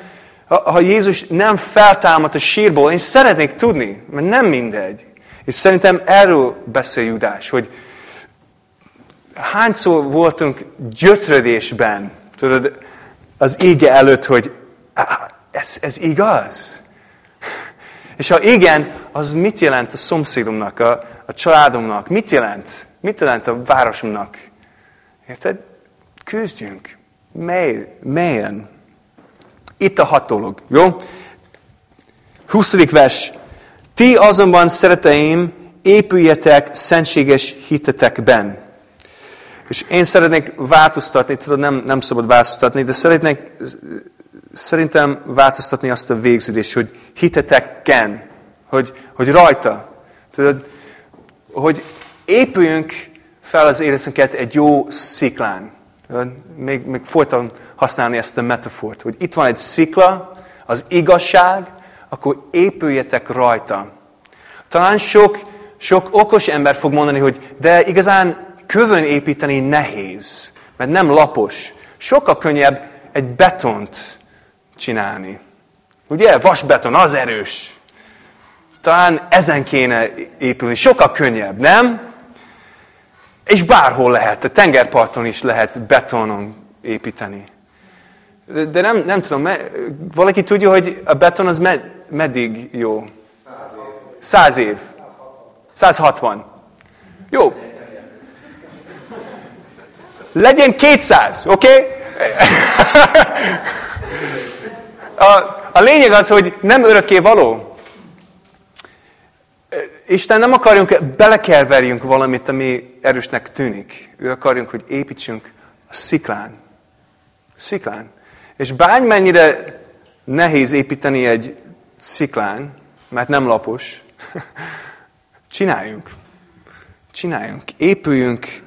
Speaker 1: ha, ha Jézus nem feltámad a sírból, én szeretnék tudni, mert nem mindegy. És szerintem erről beszél Judás, hogy hányszor voltunk gyötrödésben, tudod, az ége előtt, hogy ez, ez igaz? És ha igen, az mit jelent a szomszédomnak, a, a családomnak? Mit jelent? Mit jelent a városunknak? Érted? Küzdjünk. Mely, melyen? Itt a hat dolog, jó? 20. vers. Ti azonban, szereteim, épüljetek szentséges hitetekben. És én szeretnék változtatni, tudod, nem, nem szabad változtatni, de szeretnék, szerintem változtatni azt a végződést, hogy hiteteken, hogy, hogy rajta. Tudod, hogy épüljünk fel az életünket egy jó sziklán. Még, még folyton használni ezt a metafort, hogy itt van egy szikla, az igazság, akkor épüljetek rajta. Talán sok, sok okos ember fog mondani, hogy de igazán kövön építeni nehéz, mert nem lapos. Sokkal könnyebb egy betont csinálni. Ugye? Vasbeton, az erős. Talán ezen kéne épülni. Sokkal könnyebb, nem? És bárhol lehet, a tengerparton is lehet betonon építeni. De nem, nem tudom, valaki tudja, hogy a beton az med, meddig jó? Száz év. Száz év. 160. Jó. Legyen 200, oké? Okay? A, a lényeg az, hogy nem örökké való. Isten nem akarjunk, belekerverjünk valamit, ami erősnek tűnik. Ő akarjunk, hogy építsünk a sziklán. Sziklán. És bármennyire nehéz építeni egy sziklán, mert nem lapos, csináljunk. Csináljunk. Épüljünk,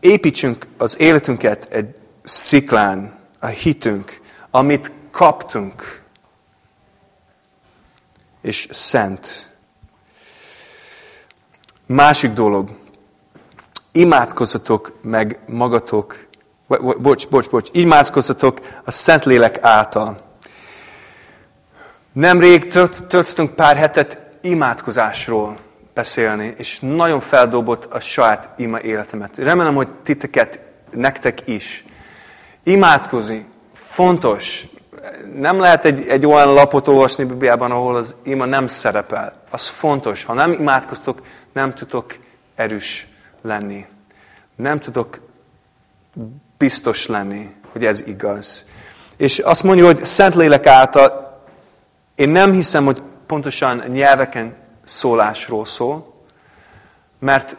Speaker 1: építsünk az életünket egy sziklán, a hitünk, amit kaptunk, és szent. Másik dolog, imádkozzatok meg magatok, bocs, bocs, bocs, imádkozzatok a Szentlélek által. Nemrég töltöttünk pár hetet imádkozásról beszélni, és nagyon feldobott a saját ima életemet. Remélem, hogy titeket, nektek is. Imádkozni fontos. Nem lehet egy, egy olyan lapot olvasni Bibliában, ahol az ima nem szerepel. Az fontos. Ha nem imádkoztok, nem tudok erős lenni. Nem tudok biztos lenni, hogy ez igaz. És azt mondja, hogy Szentlélek által, én nem hiszem, hogy pontosan nyelveken szólásról szól, mert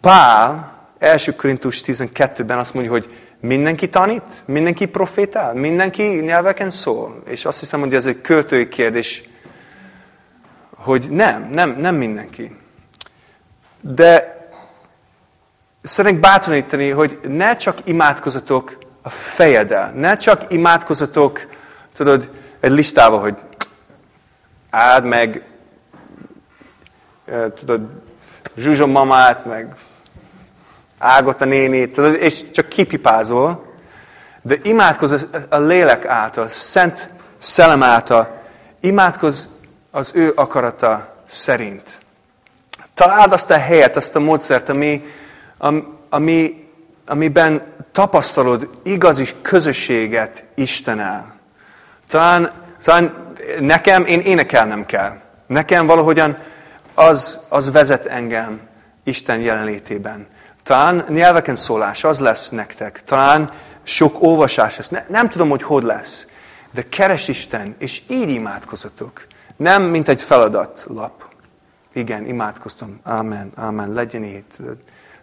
Speaker 1: Pál, első Korintus 12-ben azt mondja, hogy mindenki tanít, mindenki profétál, mindenki nyelveken szól. És azt hiszem, hogy ez egy költői kérdés, hogy nem, nem, nem mindenki. De szeretnék bátorítani, hogy ne csak imádkozatok a fejeddel, ne csak imádkozatok, tudod, egy listával, hogy áld meg, tudod, Zsuzsa mamát, meg Ágot a nénit, tudod, és csak kipipázol, de imádkozz a lélek által, szent szellem által, imádkozz az ő akarata szerint. Találd azt a helyet, azt a módszert, ami, ami, amiben tapasztalod igazi közösséget Istenel. Talán, talán nekem, én énekelnem kell. Nekem valahogyan az, az vezet engem Isten jelenlétében. Talán nyelveken szólás, az lesz nektek. Talán sok olvasás lesz. Ne, nem tudom, hogy hogy lesz. De keres Isten, és így imádkozatok. Nem, mint egy feladatlap. Igen, imádkoztam. Amen, amen, legyen így.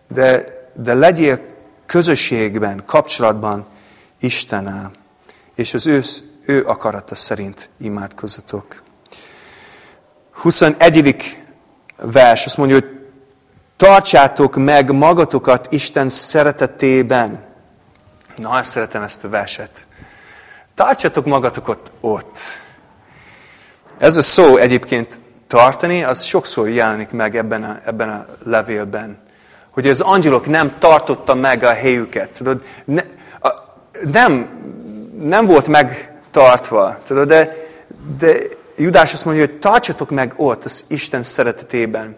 Speaker 1: De, de legyél közösségben, kapcsolatban Istennel. És az ő, ő akarata szerint imádkozatok. 21. vers azt mondja, hogy Tartsátok meg magatokat Isten szeretetében. Na, szeretem ezt a verset. Tartsátok magatokat ott. Ez a szó egyébként tartani, az sokszor jelenik meg ebben a, ebben a levélben. Hogy az angyalok nem tartotta meg a helyüket. Tudod, ne, a, nem, nem volt megtartva. Tudod, de, de Judás azt mondja, hogy tartsatok meg ott az Isten szeretetében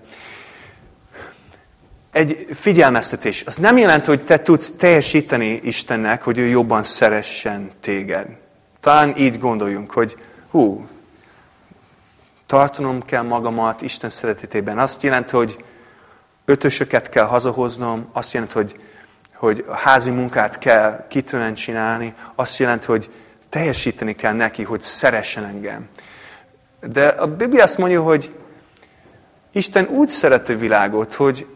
Speaker 1: egy figyelmeztetés. Az nem jelenti, hogy te tudsz teljesíteni Istennek, hogy ő jobban szeressen téged. Talán így gondoljunk, hogy hú, tartanom kell magamat Isten szeretetében. Azt jelenti, hogy ötösöket kell hazahoznom, azt jelenti, hogy, hogy a házi munkát kell kitűnően csinálni, azt jelenti, hogy teljesíteni kell neki, hogy szeressen engem. De a Biblia azt mondja, hogy Isten úgy szereti világot, hogy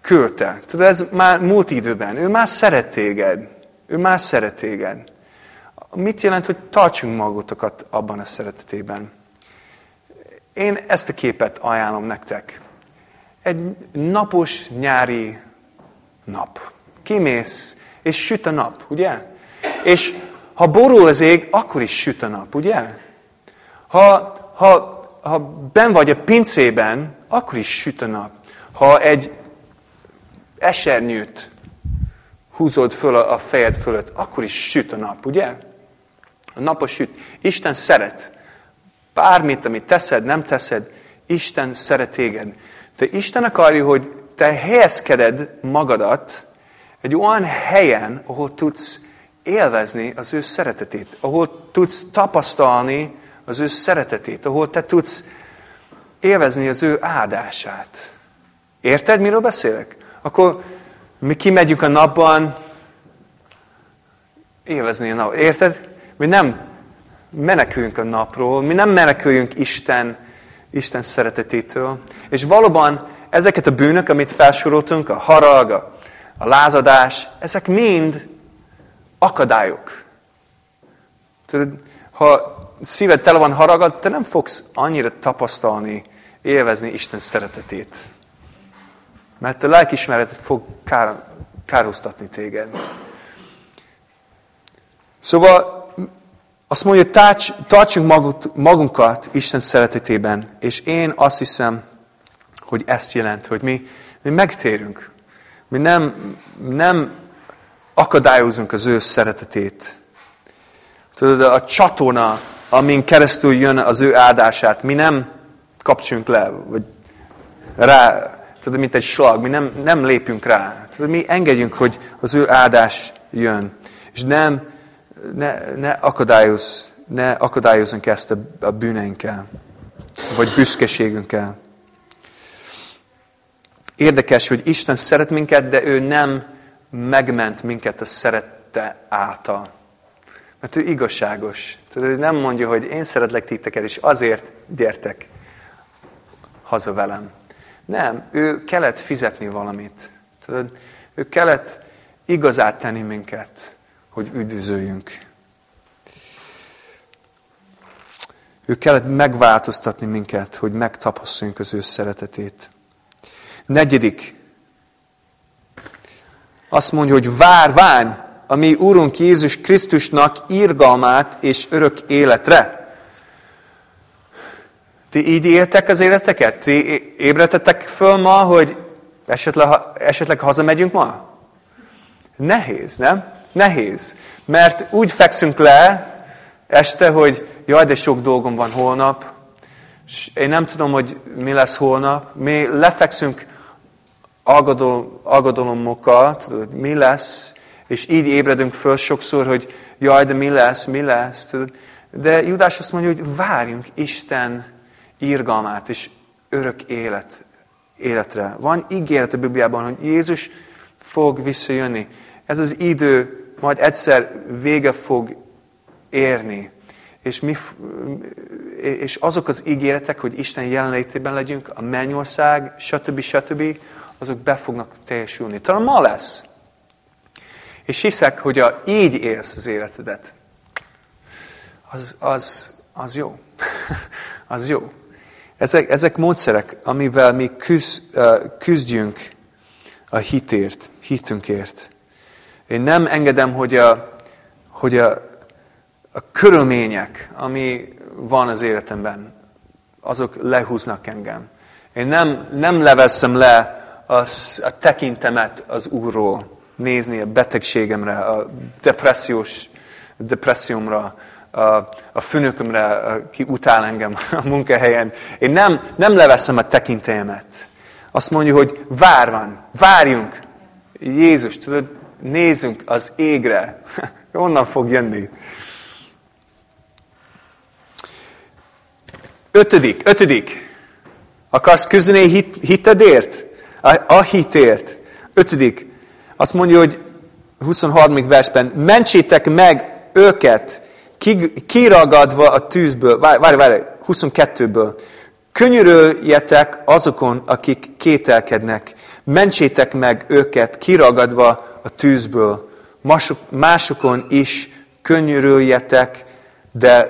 Speaker 1: küldte. Tudod, ez már múlt időben. Ő már szeret téged. Ő már szeret téged. Mit jelent, hogy tartsunk magukat abban a szeretetében? Én ezt a képet ajánlom nektek. Egy napos nyári nap. Kimész, és süt a nap, ugye? És ha borul az ég, akkor is süt a nap, ugye? Ha, ha, ha ben vagy a pincében, akkor is süt a nap. Ha egy esernyőt húzod föl a fejed fölött, akkor is süt a nap, ugye? A nap a süt. Isten szeret. Bármit, amit teszed, nem teszed, Isten szeret téged. De Isten akarja, hogy te helyezkeded magadat egy olyan helyen, ahol tudsz élvezni az ő szeretetét, ahol tudsz tapasztalni az ő szeretetét, ahol te tudsz élvezni az ő áldását. Érted, miről beszélek? Akkor mi kimegyünk a napban, élvezni a nap. Érted? Mi nem meneküljünk a napról, mi nem meneküljünk Isten, Isten szeretetétől. És valóban ezeket a bűnök, amit felsoroltunk, a harag, a, a lázadás, ezek mind akadályok. Tudod, ha szíved tele van haragad, te nem fogsz annyira tapasztalni, élvezni Isten szeretetét. Mert a lelkismeretet fog kár, kárhoztatni téged. Szóval azt mondja, tarts, tartsunk magunkat Isten szeretetében, és én azt hiszem, hogy ezt jelent, hogy mi, mi megtérünk. Mi nem, nem akadályozunk az ő szeretetét. Tudod, a csatorna, amin keresztül jön az ő áldását, mi nem kapcsolunk le, vagy rá, tudod, mint egy slag, mi nem, nem lépünk rá. Tudod, mi engedjünk, hogy az ő áldás jön. És nem, ne, ne, akadályoz, ne akadályozunk ezt a, a bűneinkkel, vagy büszkeségünkkel. Érdekes, hogy Isten szeret minket, de ő nem megment minket a szerette által. Mert ő igazságos. Tudod, nem mondja, hogy én szeretlek titeket, és azért gyertek haza velem. Nem, ő kellett fizetni valamit. Tudod, ő kellett igazát tenni minket, hogy üdvözöljünk. Ő kellett megváltoztatni minket, hogy megtapasztaljunk az ő szeretetét. Negyedik. Azt mondja, hogy várvány a mi Úrunk Jézus Krisztusnak írgalmát és örök életre. Ti így éltek az életeket? Ti ébredtetek föl ma, hogy esetleg, esetleg hazamegyünk ma? Nehéz, nem? Nehéz. Mert úgy fekszünk le este, hogy jaj, de sok dolgom van holnap, és én nem tudom, hogy mi lesz holnap. Mi lefekszünk aggodal, aggodalomokkal, tudod, mi lesz, és így ébredünk föl sokszor, hogy jaj, de mi lesz, mi lesz. De Judás azt mondja, hogy várjunk Isten írgalmát és örök élet, életre. Van ígéret a Bibliában, hogy Jézus fog visszajönni. Ez az idő majd egyszer vége fog érni. És, mi, és azok az ígéretek, hogy Isten jelenlétében legyünk, a mennyország, stb. stb., azok be fognak teljesülni. Talán ma lesz. És hiszek, hogy a így élsz az életedet, az, az, az jó. az jó. Ezek, ezek módszerek, amivel mi küzd, küzdjünk a hitért, hitünkért. Én nem engedem, hogy a, hogy a, a körülmények, ami van az életemben, azok lehúznak engem. Én nem, nem leveszem le az, a tekintemet az Úrról, nézni a betegségemre, a depressziós depressziómra, a, a főnökömre, aki utál engem a munkahelyen. Én nem, nem leveszem a tekintelyemet. Azt mondja, hogy vár van, várjunk. Jézus, tudod, nézzünk az égre. Onnan fog jönni. Ötödik, ötödik. Akarsz küzdeni hit, hitedért? A, a hitért. Ötödik. Azt mondja, hogy 23. versben, mentsétek meg őket, kiragadva a tűzből, várj, várj, várj 22-ből, könyöröljetek azokon, akik kételkednek, mentsétek meg őket, kiragadva a tűzből, mások, másokon is könyöröljetek, de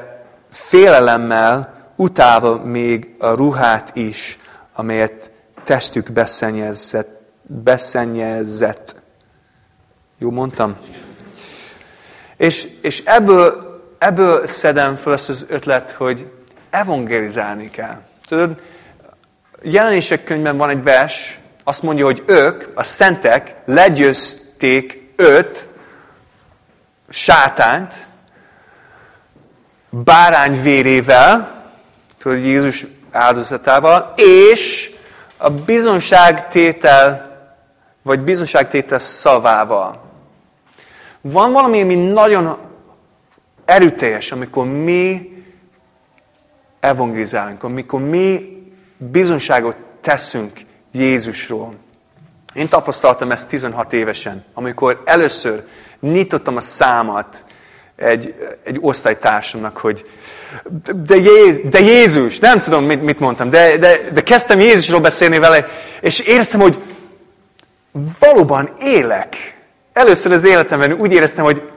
Speaker 1: félelemmel, utálva még a ruhát is, amelyet testük beszennyezett. beszennyezett. Jó mondtam? És, és ebből, ebből szedem fel azt az ötlet, hogy evangelizálni kell. Tudod, jelenések könyvben van egy vers, azt mondja, hogy ők, a szentek legyőzték öt sátánt bárány vérével, tudod, Jézus áldozatával, és a bizonságtétel, vagy bizonságtétel szavával. Van valami, ami nagyon erőteljes, amikor mi evangelizálunk, amikor mi bizonságot teszünk Jézusról. Én tapasztaltam ezt 16 évesen, amikor először nyitottam a számat egy, egy osztálytársamnak, hogy de, Jézus, de Jézus, nem tudom, mit, mit mondtam, de, de, de kezdtem Jézusról beszélni vele, és éreztem, hogy valóban élek. Először az életemben úgy éreztem, hogy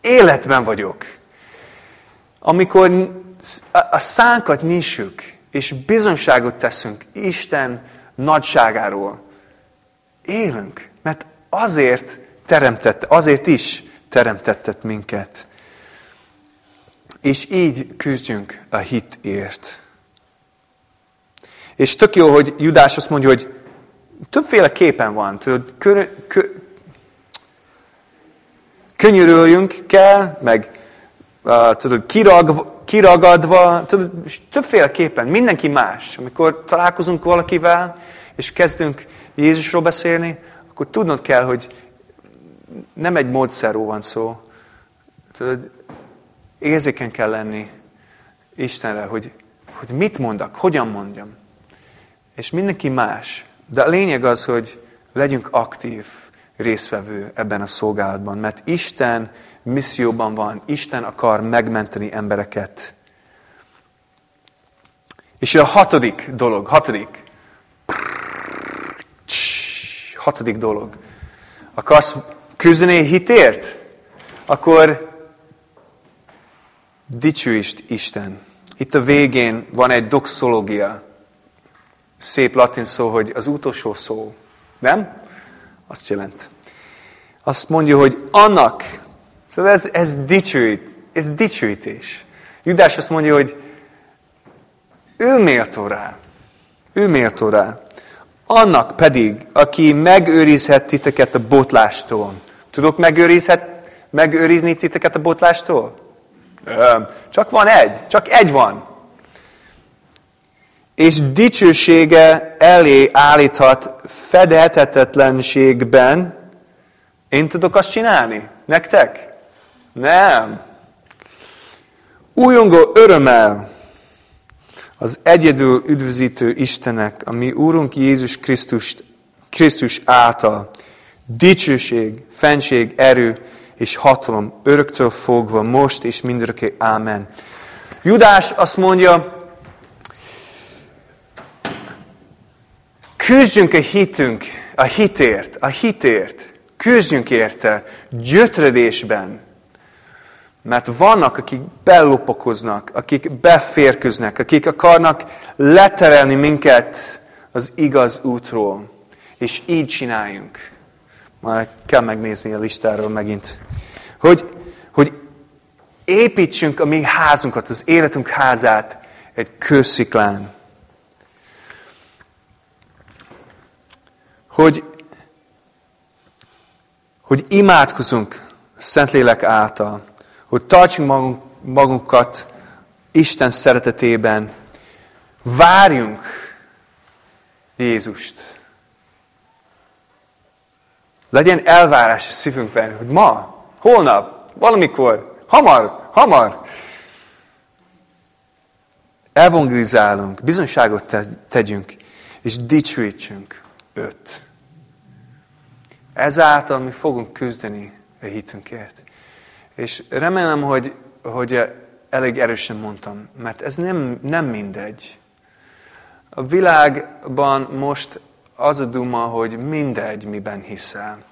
Speaker 1: életben vagyok. Amikor a szánkat nyissuk, és bizonságot teszünk Isten nagyságáról, élünk. Mert azért teremtett, azért is teremtettet minket. És így küzdjünk a hitért. És tök jó, hogy Judás azt mondja, hogy többféle képen van. Tudod, kö, kö, könyörüljünk kell, meg uh, tudod, kirag, kiragadva, tudod, többféle képen, mindenki más. Amikor találkozunk valakivel, és kezdünk Jézusról beszélni, akkor tudnod kell, hogy nem egy módszerról van szó. Tudod, érzéken kell lenni Istenre, hogy, hogy mit mondak, hogyan mondjam. És mindenki más. De a lényeg az, hogy legyünk aktív részvevő ebben a szolgálatban, mert Isten misszióban van, Isten akar megmenteni embereket. És a hatodik dolog, hatodik, hatodik dolog. Akarsz küzdeni hitért? Akkor dicsőítsd Isten. Itt a végén van egy doxológia. Szép latin szó, hogy az utolsó szó. Nem? Azt jelent. Azt mondja, hogy annak, szóval ez, ez dicsőít, ez dicsőítés. Judás azt mondja, hogy ő méltó rá. Ő méltó rá. Annak pedig, aki megőrizhet titeket a botlástól. Tudok megőrizhet, megőrizni titeket a botlástól? Csak van egy. Csak egy van. És dicsősége elé állíthat fedhetetlenségben. Én tudok azt csinálni? Nektek? Nem. Újongó örömmel az egyedül üdvözítő Istenek, a mi Úrunk Jézus Krisztus, Krisztus által dicsőség, fenség, erő és hatalom öröktől fogva, most és mindörökké. Ámen. Judás azt mondja, küzdjünk a hitünk, a hitért, a hitért. Küzdjünk érte, gyötredésben, mert vannak, akik bellopakoznak, akik beférköznek, akik akarnak leterelni minket az igaz útról. És így csináljunk. Már kell megnézni a listáról megint. Hogy, hogy építsünk a mi házunkat, az életünk házát egy kősziklán. Hogy, hogy imádkozunk Szentlélek által hogy tartsunk magunk, magunkat Isten szeretetében, várjunk Jézust. Legyen elvárás a szívünkben, hogy ma, holnap, valamikor, hamar, hamar. Evangelizálunk, bizonyságot tegyünk, és dicsőítsünk őt. Ezáltal mi fogunk küzdeni a hitünkért. És remélem, hogy, hogy elég erősen mondtam, mert ez nem, nem mindegy. A világban most az a duma, hogy mindegy, miben hiszel.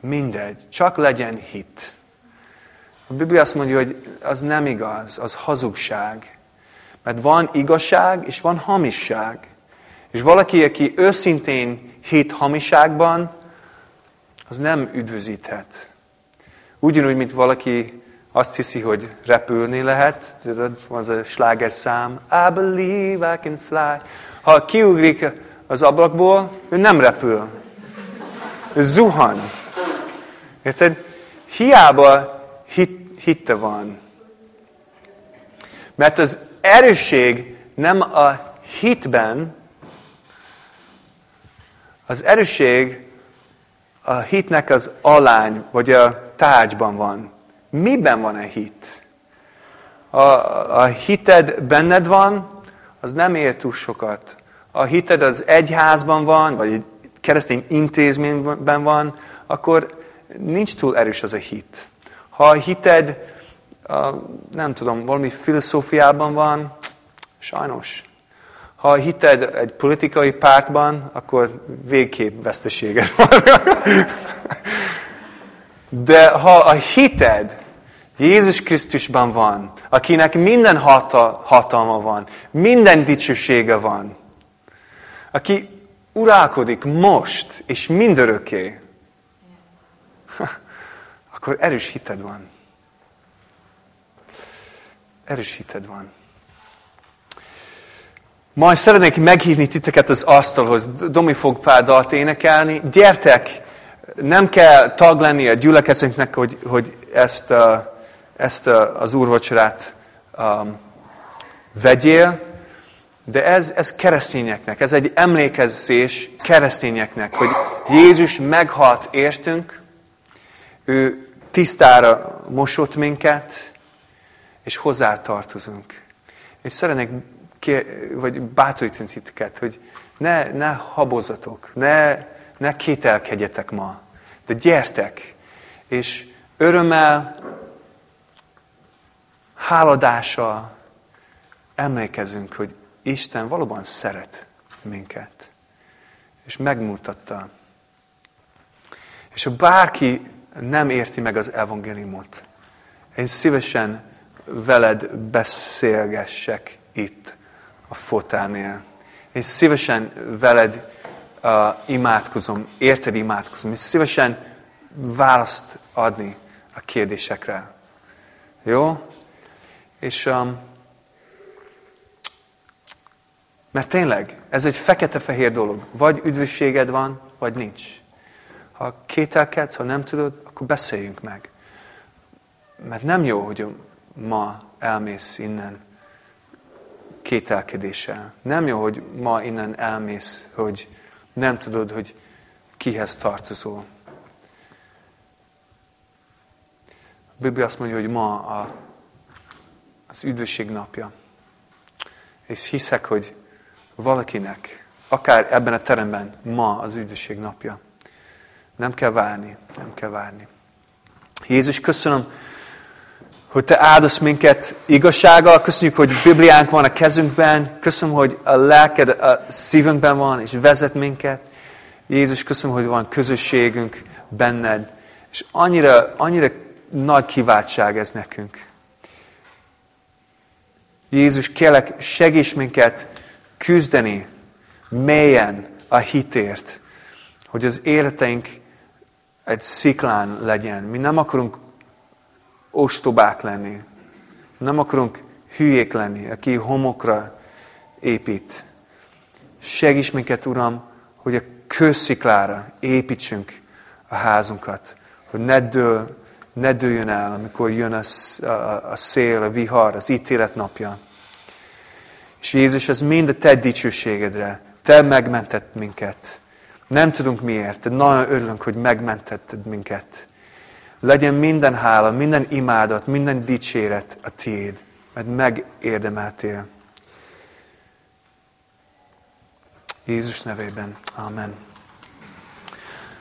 Speaker 1: Mindegy, csak legyen hit. A Biblia azt mondja, hogy az nem igaz, az hazugság. Mert van igazság, és van hamisság. És valaki, aki őszintén hit hamiságban, az nem üdvözíthet. Ugyanúgy, mint valaki azt hiszi, hogy repülni lehet, tudod, az a sláger szám, I believe I can fly. Ha kiugrik az ablakból, ő nem repül. Ő zuhan. Érted? Hiába hit, hitte van. Mert az erősség nem a hitben, az erősség a hitnek az alány, vagy a tárgyban van. Miben van a hit? A, a hited benned van, az nem ér túl sokat, a hited az egyházban van, vagy egy keresztény intézményben van, akkor nincs túl erős az a hit. Ha a hited, nem tudom, valami filozófiában van, sajnos. Ha a hited egy politikai pártban, akkor végképp veszteséged van. De ha a hited Jézus Krisztusban van, akinek minden hatalma van, minden dicsősége van, aki urálkodik most és mindörökké, akkor erős hited van. Erős hited van. Majd szeretnék meghívni titeket az asztalhoz. Domi fog pár dalt énekelni. Gyertek, nem kell tag lenni a gyülekezetünknek, hogy, hogy ezt, ezt az úrvacsorát um, vegyél, de ez, ez keresztényeknek, ez egy emlékezés keresztényeknek, hogy Jézus meghalt értünk, ő tisztára mosott minket, és hozzá tartozunk. És szeretnék, vagy bátorítani titeket, hogy ne, ne habozatok, ne, ne kételkedjetek ma, de gyertek, és örömmel, háladással emlékezünk, hogy Isten valóban szeret minket. És megmutatta. És ha bárki nem érti meg az evangéliumot, én szívesen veled beszélgessek itt a fotánél. Én szívesen veled uh, imádkozom, érted imádkozom, és szívesen választ adni a kérdésekre. Jó? És um, mert tényleg, ez egy fekete-fehér dolog. Vagy üdvösséged van, vagy nincs. Ha kételkedsz, ha nem tudod, akkor beszéljünk meg. Mert nem jó, hogy ma elmész innen kételkedéssel. Nem jó, hogy ma innen elmész, hogy nem tudod, hogy kihez tartozol. A Biblia azt mondja, hogy ma a, az üdvösség napja. És hiszek, hogy valakinek, akár ebben a teremben ma az üdvösség napja. Nem kell várni, nem kell várni. Jézus, köszönöm, hogy Te áldasz minket igazsággal. Köszönjük, hogy Bibliánk van a kezünkben. Köszönöm, hogy a lelked a szívünkben van, és vezet minket. Jézus, köszönöm, hogy van közösségünk benned. És annyira, annyira nagy kiváltság ez nekünk. Jézus, kérlek, segíts minket küzdeni mélyen a hitért, hogy az életeink egy sziklán legyen. Mi nem akarunk ostobák lenni. Nem akarunk hülyék lenni, aki homokra épít. Segíts minket, Uram, hogy a kősziklára építsünk a házunkat, hogy ne, dől, ne dőljön el, amikor jön a, a, a szél, a vihar, az ítélet napja. És Jézus, ez mind a Te dicsőségedre. Te megmentett minket. Nem tudunk miért, de nagyon örülünk, hogy megmentetted minket. Legyen minden hála, minden imádat, minden dicséret a Tiéd, mert megérdemeltél. Jézus nevében. Amen.